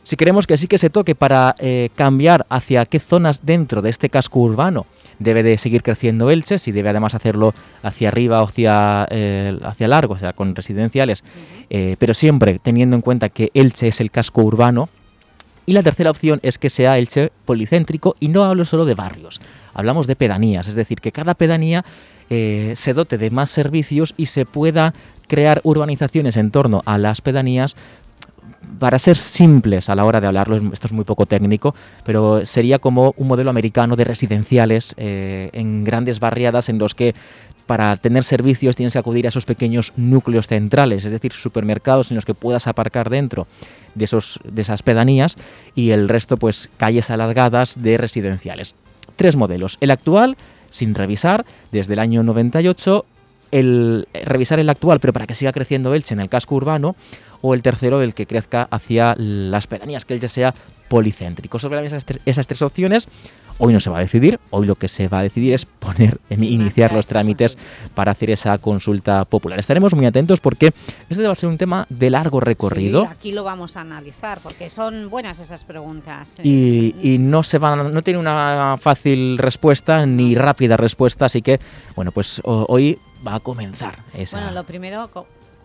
[SPEAKER 20] Si queremos que sí que se toque para eh, cambiar hacia qué zonas dentro de este casco urbano debe de seguir creciendo Elche, si debe además hacerlo hacia arriba o hacia, eh, hacia largo, o sea, con residenciales, eh, pero siempre teniendo en cuenta que Elche es el casco urbano. Y la tercera opción es que sea Elche policéntrico y no hablo solo de barrios, hablamos de pedanías, es decir, que cada pedanía se dote de más servicios y se pueda crear urbanizaciones en torno a las pedanías para ser simples a la hora de hablarlo, esto es muy poco técnico, pero sería como un modelo americano de residenciales eh, en grandes barriadas en los que para tener servicios tienes que acudir a esos pequeños núcleos centrales, es decir, supermercados en los que puedas aparcar dentro de, esos, de esas pedanías y el resto pues calles alargadas de residenciales. Tres modelos. El actual, sin revisar, desde el año 98, el revisar el actual, pero para que siga creciendo Elche en el casco urbano, o el tercero, el que crezca hacia las pedanías, que él ya sea policéntrico. Sobre esas, esas tres opciones, hoy no se va a decidir, hoy lo que se va a decidir es poner, iniciar los trámites para hacer esa consulta popular. Estaremos muy atentos porque este va a ser un tema de largo recorrido.
[SPEAKER 3] aquí lo vamos a analizar porque son buenas esas preguntas.
[SPEAKER 20] Y, y no, se van, no tiene una fácil respuesta ni rápida respuesta, así que, bueno, pues hoy va a comenzar esa...
[SPEAKER 3] Bueno, lo primero,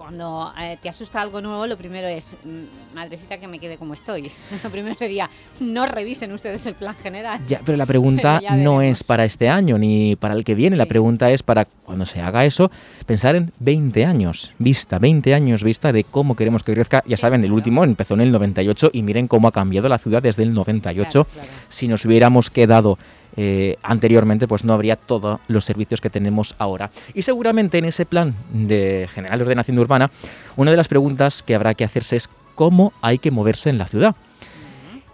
[SPEAKER 3] cuando eh, te asusta algo nuevo, lo primero es, mm, madrecita, que me quede como estoy. lo primero sería, no revisen ustedes el plan general.
[SPEAKER 20] Ya, pero la pregunta no es para este año ni para el que viene, la pregunta es para cuando se haga eso, pensar en 20 años vista, 20 años vista de cómo queremos que crezca. Ya saben, el último empezó en el 98 y miren cómo ha cambiado la ciudad desde el 98. Si nos hubiéramos quedado eh, anteriormente pues no habría todos los servicios que tenemos ahora. Y seguramente en ese plan de general de ordenación urbana, una de las preguntas que habrá que hacerse es cómo hay que moverse en la ciudad.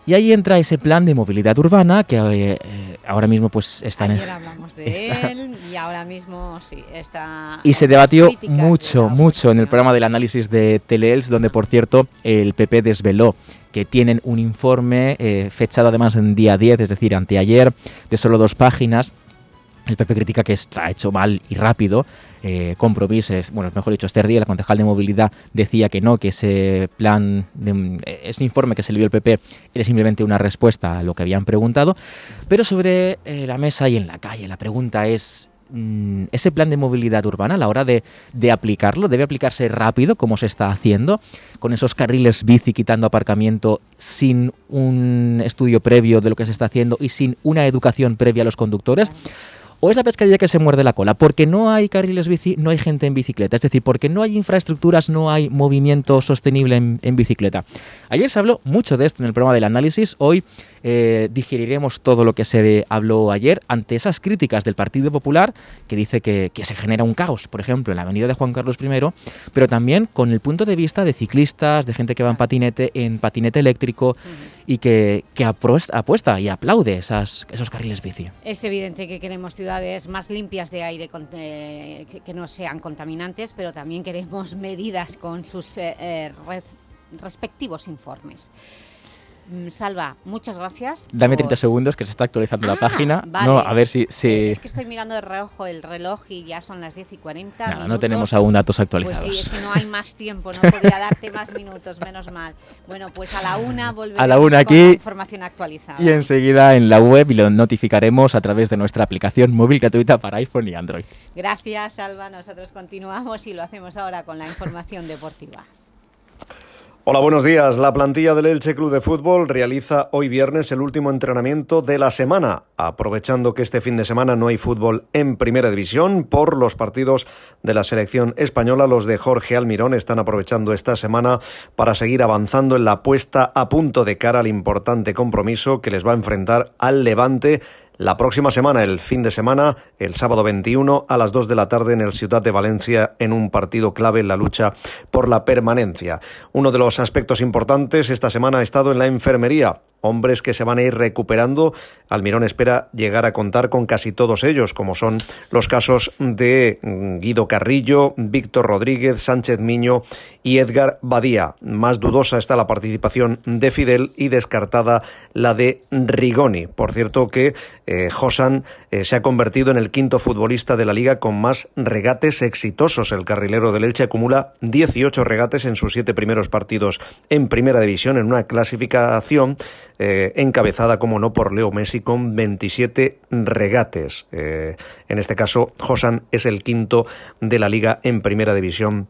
[SPEAKER 20] Y ahí entra ese plan de movilidad urbana que eh, eh, ahora mismo pues está
[SPEAKER 3] Ayer en, hablamos de él y ahora mismo sí está...
[SPEAKER 20] Y se debatió mucho, mucho en el programa del análisis de Teleels, donde por cierto el PP desveló que tienen un informe eh, fechado además en día 10, es decir, anteayer, de solo dos páginas. El PP critica que está hecho mal y rápido. Eh, compromisos, bueno, mejor dicho, este día la concejal de movilidad decía que no, que ese plan, de, ese informe que se le dio el PP era simplemente una respuesta a lo que habían preguntado. Pero sobre eh, la mesa y en la calle, la pregunta es, Mm, ese plan de movilidad urbana a la hora de, aplicarlo debe aplicarse rápido como se está haciendo con esos carriles bici quitando aparcamiento sin un estudio previo de lo que se está haciendo y sin una educación previa a los conductores o es la pescadilla que se muerde la cola, porque no hay carriles bici, no hay gente en bicicleta, es decir, porque no hay infraestructuras, no hay movimiento sostenible en, bicicleta. Ayer se habló mucho de esto en el programa del análisis, hoy eh, digeriremos todo lo que se habló ayer ante esas críticas del Partido Popular, que dice que, se genera un caos, por ejemplo, en la avenida de Juan Carlos I, pero también con el punto de vista de ciclistas, de gente que va en patinete, en patinete eléctrico y que, apuesta, y aplaude esos carriles bici.
[SPEAKER 3] Es evidente que queremos ciudades más limpias de aire, eh, que, no sean contaminantes, pero también queremos medidas con sus eh, eh, respectivos informes. Mm, Salva, muchas gracias.
[SPEAKER 20] Dame
[SPEAKER 3] por-
[SPEAKER 20] 30 segundos que se está actualizando la
[SPEAKER 3] Ah,
[SPEAKER 20] página.
[SPEAKER 3] vale.
[SPEAKER 20] No, a ver si... si...
[SPEAKER 3] Eh, es que estoy mirando el reloj, el reloj y ya son las 10 y 40
[SPEAKER 20] Nada, no
[SPEAKER 3] minutos.
[SPEAKER 20] tenemos aún datos actualizados.
[SPEAKER 3] Pues sí, es que no hay más tiempo, no podría darte más minutos, menos mal. Bueno, pues a la una volveremos
[SPEAKER 20] A la una
[SPEAKER 3] con la
[SPEAKER 20] aquí
[SPEAKER 3] información actualizada.
[SPEAKER 20] Y enseguida en la web y lo notificaremos a través de nuestra aplicación móvil gratuita para iPhone y Android.
[SPEAKER 3] Gracias, Salva. Nosotros continuamos y lo hacemos ahora con la información deportiva.
[SPEAKER 21] Hola, buenos días. La plantilla del Elche Club de Fútbol realiza hoy viernes el último entrenamiento de la semana, aprovechando que este fin de semana no hay fútbol en Primera División por los partidos de la selección española. Los de Jorge Almirón están aprovechando esta semana para seguir avanzando en la puesta a punto de cara al importante compromiso que les va a enfrentar al Levante la próxima semana, el fin de semana, el sábado 21 a las 2 de la tarde en el Ciudad de Valencia en un partido clave en la lucha por la permanencia. Uno de los aspectos importantes esta semana ha estado en la enfermería. Hombres que se van a ir recuperando. Almirón espera llegar a contar con casi todos ellos, como son los casos de mm, Guido Carrillo, Víctor Rodríguez, Sánchez Miño y Edgar Badía. Más dudosa está la participación de Fidel y descartada la de Rigoni. Por cierto que eh, Josan eh, se ha convertido en el quinto futbolista de la liga con más regates exitosos. El carrilero del Elche acumula 18 regates en sus siete primeros partidos en primera división en una clasificación eh, encabezada, como no, por Leo Messi con 27 regates. Eh, en este caso, Josan es el quinto de la liga en primera división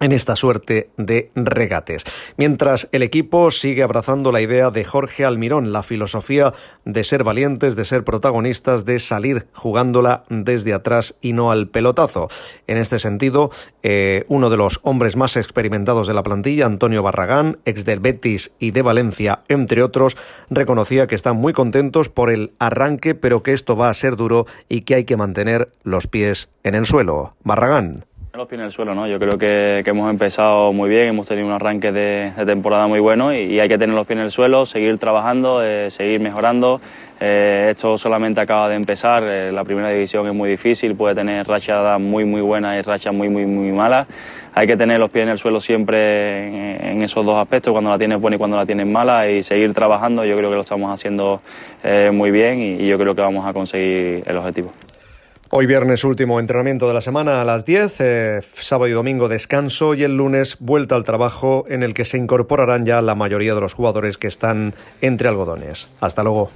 [SPEAKER 21] en esta suerte de regates. Mientras el equipo sigue abrazando la idea de Jorge Almirón, la filosofía de ser valientes, de ser protagonistas, de salir jugándola desde atrás y no al pelotazo. En este sentido, eh, uno de los hombres más experimentados de la plantilla, Antonio Barragán, ex del Betis y de Valencia, entre otros, reconocía que están muy contentos por el arranque, pero que esto va a ser duro y que hay que mantener los pies en el suelo. Barragán.
[SPEAKER 22] Los pies en el suelo, ¿no? Yo creo que, hemos empezado muy bien, hemos tenido un arranque de, temporada muy bueno y, hay que tener los pies en el suelo, seguir trabajando, eh, seguir mejorando. Eh, esto solamente acaba de empezar, eh, la primera división es muy difícil, puede tener rachas muy muy buenas y rachas muy muy muy malas. Hay que tener los pies en el suelo siempre en, esos dos aspectos, cuando la tienes buena y cuando la tienes mala y seguir trabajando. Yo creo que lo estamos haciendo muy bien y yo creo que vamos a conseguir el objetivo.
[SPEAKER 21] Hoy viernes último entrenamiento de la semana a las 10, eh, sábado y domingo descanso y el lunes vuelta al trabajo en el que se incorporarán ya la mayoría de los jugadores que están entre algodones. Hasta luego.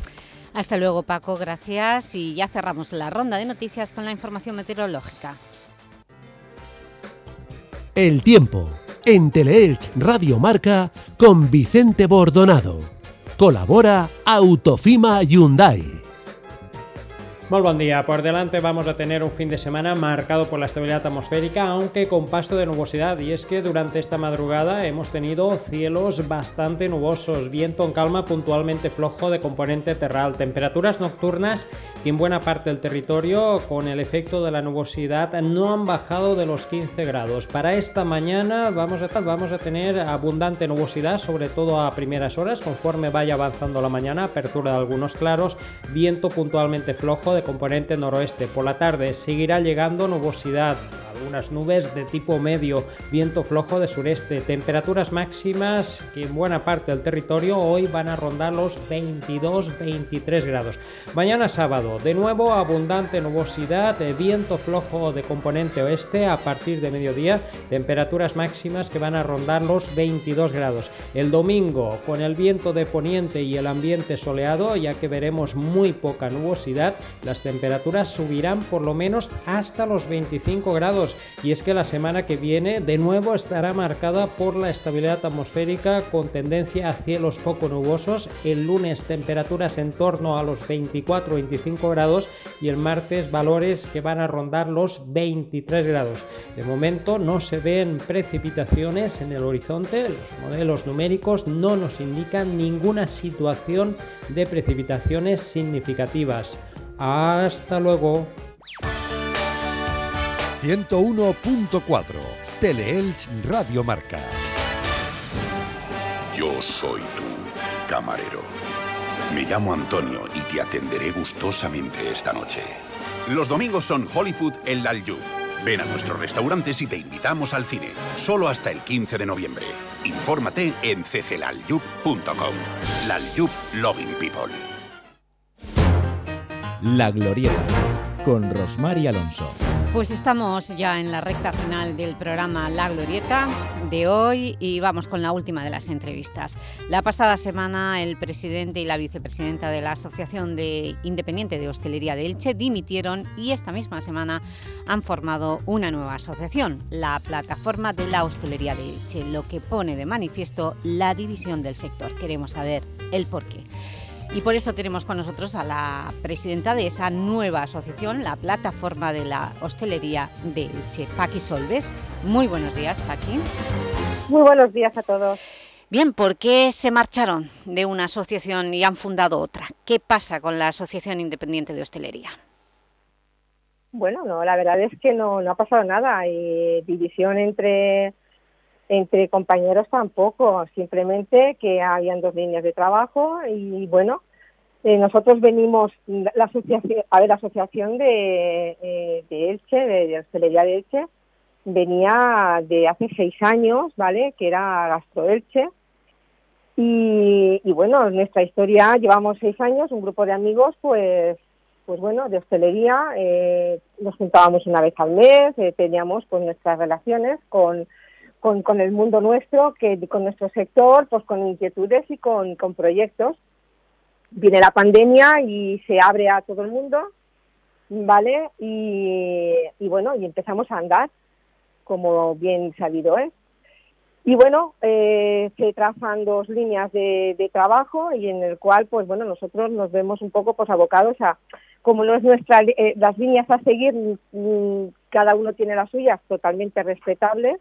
[SPEAKER 3] Hasta luego, Paco. Gracias. Y ya cerramos la ronda de noticias con la información meteorológica.
[SPEAKER 14] El tiempo en Teleelch Radio Marca con Vicente Bordonado. Colabora Autofima Hyundai.
[SPEAKER 23] Muy buen día. Por delante vamos a tener un fin de semana marcado por la estabilidad atmosférica, aunque con pasto de nubosidad. Y es que durante esta madrugada hemos tenido cielos bastante nubosos, viento en calma puntualmente flojo de componente terral, temperaturas nocturnas que en buena parte del territorio, con el efecto de la nubosidad, no han bajado de los 15 grados. Para esta mañana vamos a, vamos a tener abundante nubosidad, sobre todo a primeras horas, conforme vaya avanzando la mañana, apertura de algunos claros, viento puntualmente flojo de componente noroeste. Por la tarde seguirá llegando nubosidad, algunas nubes de tipo medio, viento flojo de sureste, temperaturas máximas que en buena parte del territorio hoy van a rondar los 22-23 grados. Mañana sábado, de nuevo abundante nubosidad, eh, viento flojo de componente oeste a partir de mediodía, temperaturas máximas que van a rondar los 22 grados. El domingo, con el viento de poniente y el ambiente soleado, ya que veremos muy poca nubosidad, las temperaturas subirán por lo menos hasta los 25 grados y es que la semana que viene de nuevo estará marcada por la estabilidad atmosférica con tendencia a cielos poco nubosos, el lunes temperaturas en torno a los 24-25 grados y el martes valores que van a rondar los 23 grados. De momento no se ven precipitaciones en el horizonte, los modelos numéricos no nos indican ninguna situación de precipitaciones significativas. Hasta luego.
[SPEAKER 1] 101.4 Teleelch Radio Marca.
[SPEAKER 24] Yo soy tu camarero. Me llamo Antonio y te atenderé gustosamente esta noche. Los domingos son Hollywood en Lalyub. Ven a nuestros restaurantes y te invitamos al cine, solo hasta el 15 de noviembre. Infórmate en cclalyup.com. Lalyup Loving People.
[SPEAKER 2] La Glorieta, con Rosmar y Alonso.
[SPEAKER 3] Pues estamos ya en la recta final del programa La Glorieta de hoy y vamos con la última de las entrevistas. La pasada semana el presidente y la vicepresidenta de la Asociación de Independiente de Hostelería de Elche dimitieron y esta misma semana han formado una nueva asociación, la Plataforma de la Hostelería de Elche, lo que pone de manifiesto la división del sector. Queremos saber el porqué. Y por eso tenemos con nosotros a la presidenta de esa nueva asociación, la Plataforma de la Hostelería de Elche, Paqui Solves. Muy buenos días, Paqui.
[SPEAKER 25] Muy buenos días a todos.
[SPEAKER 3] Bien, ¿por qué se marcharon de una asociación y han fundado otra? ¿Qué pasa con la Asociación Independiente de Hostelería?
[SPEAKER 25] Bueno, no, la verdad es que no, no ha pasado nada. Y división entre entre compañeros tampoco, simplemente que habían dos líneas de trabajo y bueno, eh, nosotros venimos, la asociación, a ver, la asociación de, eh, de Elche, de, Hostelería de Elche, venía de hace seis años, ¿vale? Que era Gastro Elche. Y, y bueno, nuestra historia, llevamos seis años, un grupo de amigos, pues pues bueno, de hostelería, eh, nos juntábamos una vez al mes, eh, teníamos pues nuestras relaciones con con, con el mundo nuestro, que con nuestro sector, pues con inquietudes y con, proyectos. Viene la pandemia y se abre a todo el mundo, ¿vale? Y, bueno, y empezamos a andar, como bien sabido es. Y bueno, eh, se trazan dos líneas de, de, trabajo y en el cual, pues bueno, nosotros nos vemos un poco pues abocados a, como no es nuestra, eh, las líneas a seguir, mm, cada uno tiene las suyas totalmente respetables,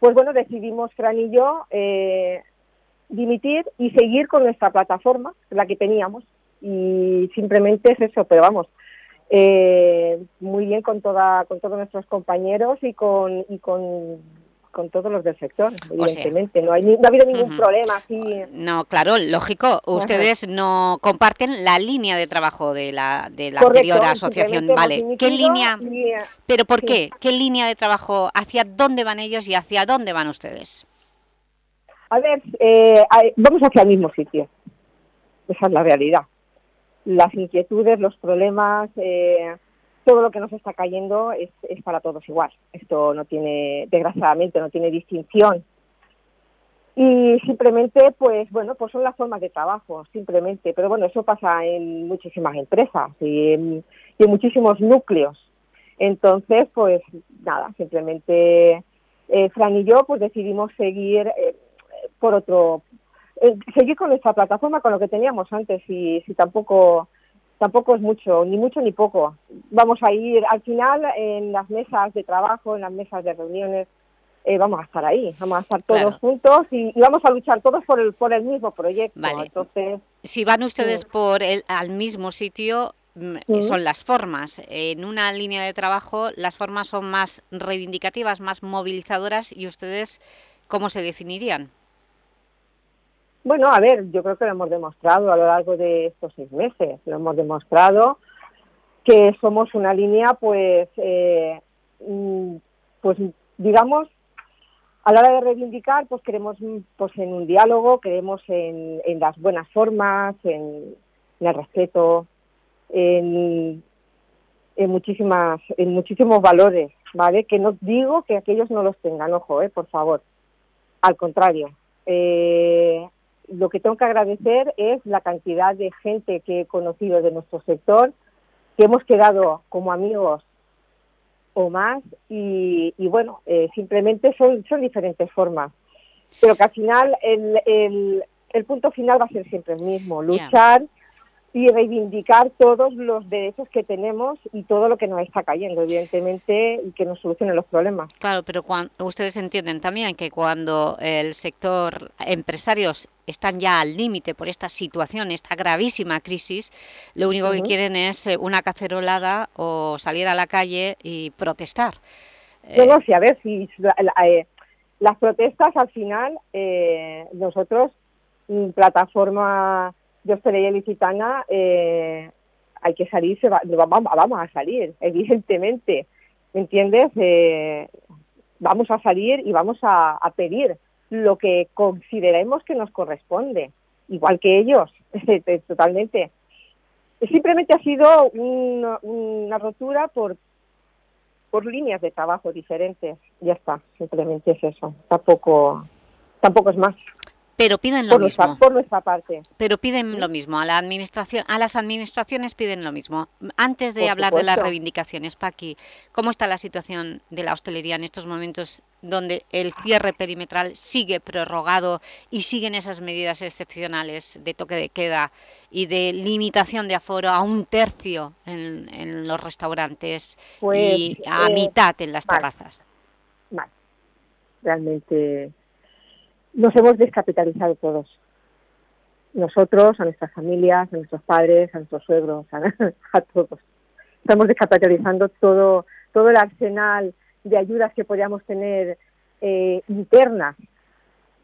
[SPEAKER 25] pues bueno, decidimos, Fran y yo, eh, dimitir y seguir con nuestra plataforma, la que teníamos. Y simplemente es eso, pero vamos, eh, muy bien con toda con todos nuestros compañeros y con y con con todos los del sector, evidentemente. no, hay, no ha habido ningún problema así.
[SPEAKER 3] No, claro, lógico. Ustedes no comparten la línea de trabajo de la, de la anterior asociación. Vale, ¿qué línea? ¿Pero por qué? ¿Qué línea de trabajo? ¿Hacia dónde van ellos y hacia dónde van ustedes?
[SPEAKER 25] A ver, eh, vamos hacia el mismo sitio. Esa es la realidad. Las inquietudes, los problemas... Eh, todo lo que nos está cayendo es, es, para todos igual. Esto no tiene, desgraciadamente, no tiene distinción. Y simplemente, pues bueno, pues son las formas de trabajo, simplemente. Pero bueno, eso pasa en muchísimas empresas y en, y en muchísimos núcleos. Entonces, pues nada, simplemente eh, Fran y yo pues decidimos seguir eh, por otro, eh, seguir con nuestra plataforma, con lo que teníamos antes y si tampoco tampoco es mucho, ni mucho ni poco. Vamos a ir al final en las mesas de trabajo, en las mesas de reuniones, eh, vamos a estar ahí, vamos a estar todos claro. juntos y, y, vamos a luchar todos por el, por el mismo proyecto.
[SPEAKER 3] Vale.
[SPEAKER 25] Entonces,
[SPEAKER 3] si van ustedes sí. por el, al mismo sitio, mm, sí. son las formas. En una línea de trabajo las formas son más reivindicativas, más movilizadoras y ustedes, ¿cómo se definirían?
[SPEAKER 25] Bueno, a ver, yo creo que lo hemos demostrado a lo largo de estos seis meses. Lo hemos demostrado que somos una línea, pues, eh, mm, pues digamos, a la hora de reivindicar, pues queremos pues, en un diálogo, queremos en, las buenas formas, en, en el respeto, en, en, muchísimas, en muchísimos valores, ¿vale? Que no digo que aquellos no los tengan, ojo, eh, por favor. Al contrario, eh, lo que tengo que agradecer es la cantidad de gente que he conocido de nuestro sector, que hemos quedado como amigos o más, y, y bueno, eh, simplemente son, son diferentes formas. Pero que al final el, el, el punto final va a ser siempre el mismo, luchar. Yeah y reivindicar todos los derechos que tenemos y todo lo que nos está cayendo, evidentemente, y que nos solucionen los problemas.
[SPEAKER 3] Claro, pero cuando, ustedes entienden también que cuando el sector empresarios están ya al límite por esta situación, esta gravísima crisis, lo único uh -huh. que quieren es eh, una cacerolada o salir a la calle y protestar.
[SPEAKER 25] No, no, sí, a ver, si eh, las protestas al final, eh, nosotros, mm, plataforma de hostelería licitana eh, hay que salir, se va, vamos, a salir, evidentemente. ¿entiendes? Eh, vamos a salir y vamos a, pedir lo que consideremos que nos corresponde, igual que ellos, totalmente. Simplemente ha sido una, rotura por, por líneas de trabajo diferentes. Ya está, simplemente es eso. Tampoco, tampoco es más.
[SPEAKER 3] Pero piden lo mismo.
[SPEAKER 25] por nuestra parte.
[SPEAKER 3] Pero piden lo mismo. A, la administración, a las administraciones piden lo mismo. Antes de hablar de las reivindicaciones, Paqui, ¿cómo está la situación de la hostelería en estos momentos donde el cierre perimetral sigue prorrogado y siguen esas medidas excepcionales de toque de queda y de limitación de aforo a un tercio en, los restaurantes
[SPEAKER 25] pues,
[SPEAKER 3] y a eh, mitad en las terrazas?
[SPEAKER 25] Realmente nos hemos descapitalizado todos. Nosotros, a nuestras familias, a nuestros padres, a nuestros suegros, a, todos. Estamos descapitalizando todo, todo el arsenal de ayudas que podíamos tener eh, internas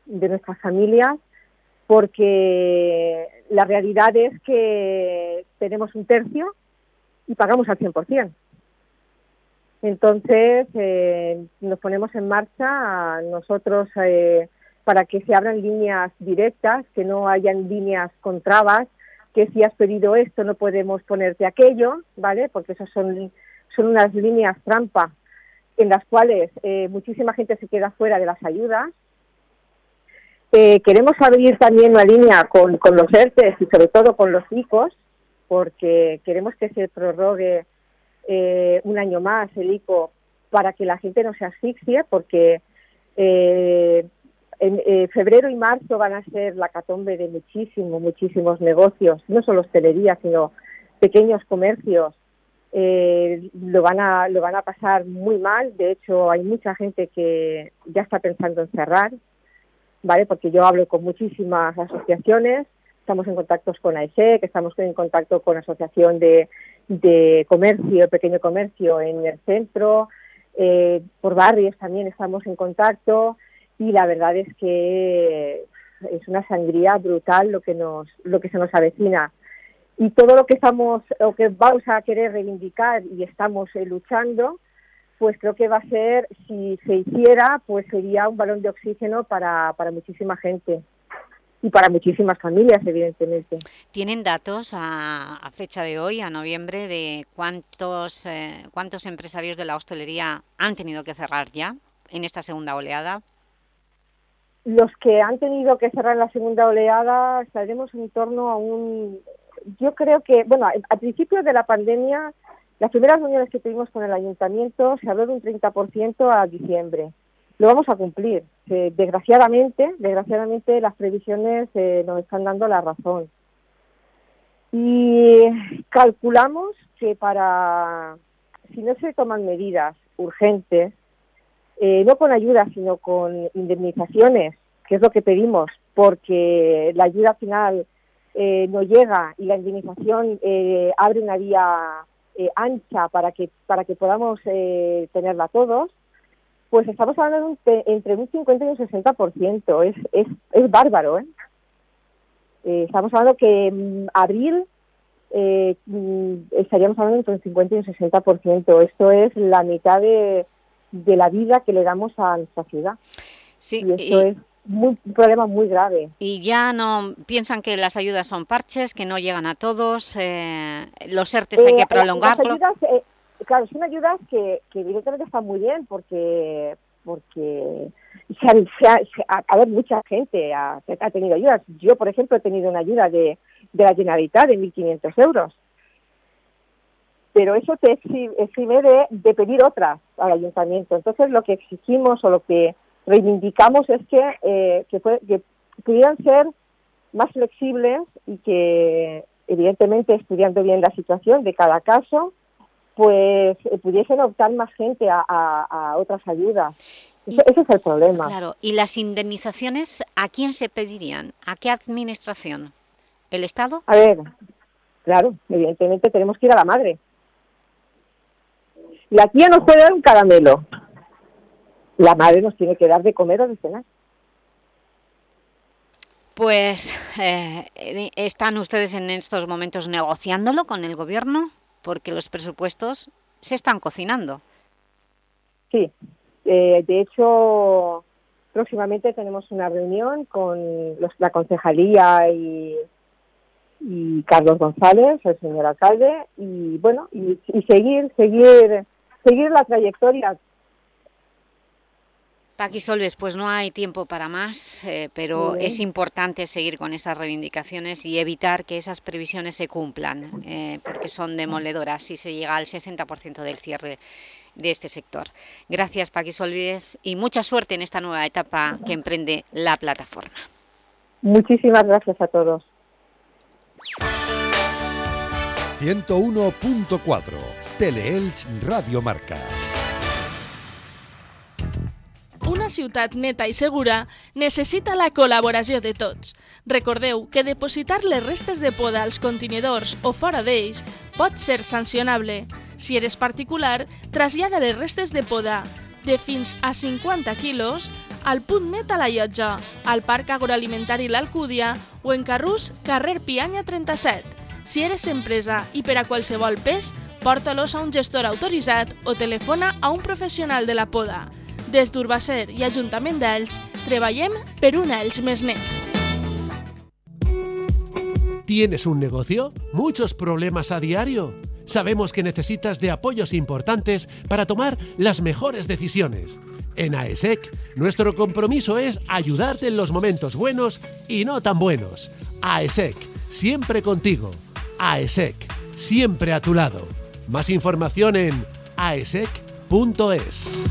[SPEAKER 25] de nuestras familias, porque la realidad es que tenemos un tercio y pagamos al 100%. Entonces, eh, nos ponemos en marcha nosotros eh, para que se abran líneas directas, que no hayan líneas con trabas, que si has pedido esto no podemos ponerte aquello, ¿vale? Porque esas son, son unas líneas trampa en las cuales eh, muchísima gente se queda fuera de las ayudas. Eh, queremos abrir también una línea con, con los ERTES y sobre todo con los ICOs, porque queremos que se prorrogue eh, un año más el ICO para que la gente no se asfixie, porque en eh, febrero y marzo van a ser la catombe de muchísimos, muchísimos negocios, no solo hostelería, sino pequeños comercios. Eh, lo, van a, lo van a pasar muy mal. De hecho, hay mucha gente que ya está pensando en cerrar, ¿vale? Porque yo hablo con muchísimas asociaciones, estamos en contacto con AESEC, estamos en contacto con Asociación de, de Comercio, Pequeño Comercio en el centro, eh, por barrios también estamos en contacto y la verdad es que es una sangría brutal lo que nos lo que se nos avecina y todo lo que estamos o que vamos a querer reivindicar y estamos eh, luchando pues creo que va a ser si se hiciera pues sería un balón de oxígeno para, para muchísima gente y para muchísimas familias, evidentemente.
[SPEAKER 3] ¿Tienen datos a, fecha de hoy, a noviembre, de cuántos, eh, cuántos empresarios de la hostelería han tenido que cerrar ya en esta segunda oleada?
[SPEAKER 25] Los que han tenido que cerrar la segunda oleada estaremos en torno a un... Yo creo que, bueno, al principio de la pandemia, las primeras reuniones que tuvimos con el ayuntamiento se habló de un 30% a diciembre. Lo vamos a cumplir. desgraciadamente, desgraciadamente las previsiones eh, nos están dando la razón. Y calculamos que para, si no se toman medidas urgentes, eh, no con ayuda, sino con indemnizaciones, que es lo que pedimos, porque la ayuda final eh, no llega y la indemnización eh, abre una vía ancha para que, para que podamos tenerla todos, pues estamos hablando de entre un 50 y un 60%. Es, es, es bárbaro, ¿eh? estamos hablando que en abril mm, estaríamos hablando entre un 50 y un 60%. Esto es la mitad de, de la vida que le damos a nuestra ciudad.
[SPEAKER 3] Sí,
[SPEAKER 25] y esto es un problema muy grave.
[SPEAKER 3] Y ya no piensan que las ayudas son parches, que no llegan a todos, eh, los ERTES hay que eh, prolongarlo.
[SPEAKER 25] Eh, claro, son ayudas que, que evidentemente están muy bien porque porque a ver, mucha gente ha, ha, tenido ayudas. Yo, por ejemplo, he tenido una ayuda de, de la Generalitat de 1.500 euros pero eso te exime de, pedir otras al ayuntamiento. Entonces, lo que exigimos o lo que reivindicamos es que, eh, que, pudieran ser más flexibles y que, evidentemente, estudiando bien la situación de cada caso, pues eh, pudiesen optar más gente a, otras ayudas. ese es el problema.
[SPEAKER 3] Claro, ¿y las indemnizaciones a quién se pedirían? ¿A qué administración? ¿El Estado?
[SPEAKER 25] A ver, claro, evidentemente tenemos que ir a la madre. La tía nos puede dar un caramelo. La madre nos tiene que dar de comer o de cenar.
[SPEAKER 3] Pues, eh, ¿están ustedes en estos momentos negociándolo con el Gobierno? Porque los presupuestos se están cocinando.
[SPEAKER 25] sí. Eh, de hecho, próximamente tenemos una reunión con los, la concejalía y, y Carlos González, el señor alcalde, y bueno, y, y seguir, seguir, seguir la trayectoria
[SPEAKER 3] Paqui Solves, pues no hay tiempo para más, eh, pero es importante seguir con esas reivindicaciones y evitar que esas previsiones se cumplan, eh, porque son demoledoras si se llega al 60% del cierre de este sector. Gracias, Paqui Solves, y mucha suerte en esta nueva etapa que emprende la plataforma.
[SPEAKER 25] Muchísimas gracias a todos.
[SPEAKER 1] 101.4 Teleelch Radio Marca.
[SPEAKER 26] Una ciutat neta i segura necessita la col·laboració de tots. Recordeu que depositar les restes de poda als contenidors o fora d'ells pot ser sancionable. Si eres particular, trasllada les restes de poda de fins a 50 quilos al punt net a la llotja, al Parc Agroalimentari L'Alcúdia o en Carrús, carrer Pianya 37. Si eres empresa i per a qualsevol pes, porta-los a un gestor autoritzat o telefona a un professional de la poda. Des d'Urbacer i Ajuntament d'Elx, treballem per un Elx més.
[SPEAKER 14] ¿Tienes un negocio? ¿Muchos problemas a diario? Sabemos que necesitas de apoyos importantes para tomar las mejores decisiones. En AESEC, nuestro compromiso es ayudarte en los momentos buenos y no tan buenos. AESEC, siempre contigo. AESEC, siempre a tu lado. Más información en aesec.es.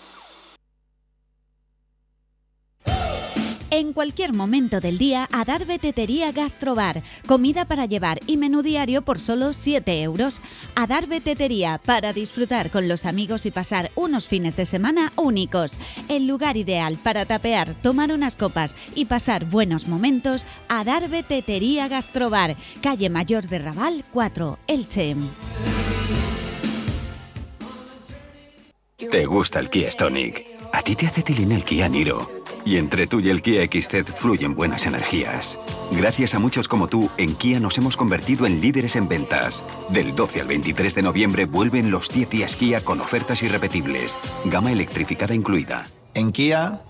[SPEAKER 9] En cualquier momento del día, Adarve Tetería Gastrobar. Comida para llevar y menú diario por solo 7 euros. Adarve Tetería, para disfrutar con los amigos y pasar unos fines de semana únicos. El lugar ideal para tapear, tomar unas copas y pasar buenos momentos, Adarve Tetería Gastrobar. Calle Mayor de Raval 4, Elche.
[SPEAKER 24] ¿Te gusta el Kia Stonic? A ti te hace tilín el Kia Niro. Y entre tú y el Kia XZ fluyen buenas energías. Gracias a muchos como tú, en Kia nos hemos convertido en líderes en ventas. Del 12 al 23 de noviembre vuelven los 10 días Kia con ofertas irrepetibles. Gama electrificada incluida.
[SPEAKER 27] En Kia,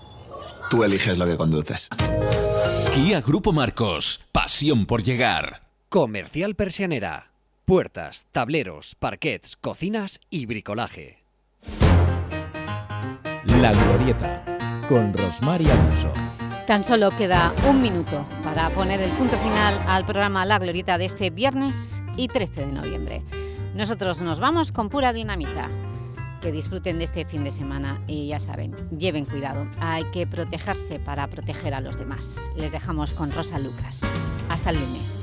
[SPEAKER 27] tú eliges lo que conduces.
[SPEAKER 28] Kia Grupo Marcos. Pasión por llegar.
[SPEAKER 29] Comercial Persianera. Puertas, tableros, parquets, cocinas y bricolaje.
[SPEAKER 2] La Glorieta, con Rosmar y Alonso.
[SPEAKER 3] Tan solo queda un minuto para poner el punto final al programa La Glorieta de este viernes y 13 de noviembre. Nosotros nos vamos con pura dinamita. Que disfruten de este fin de semana y ya saben, lleven cuidado. Hay que protegerse para proteger a los demás. Les dejamos con Rosa Lucas. Hasta el lunes.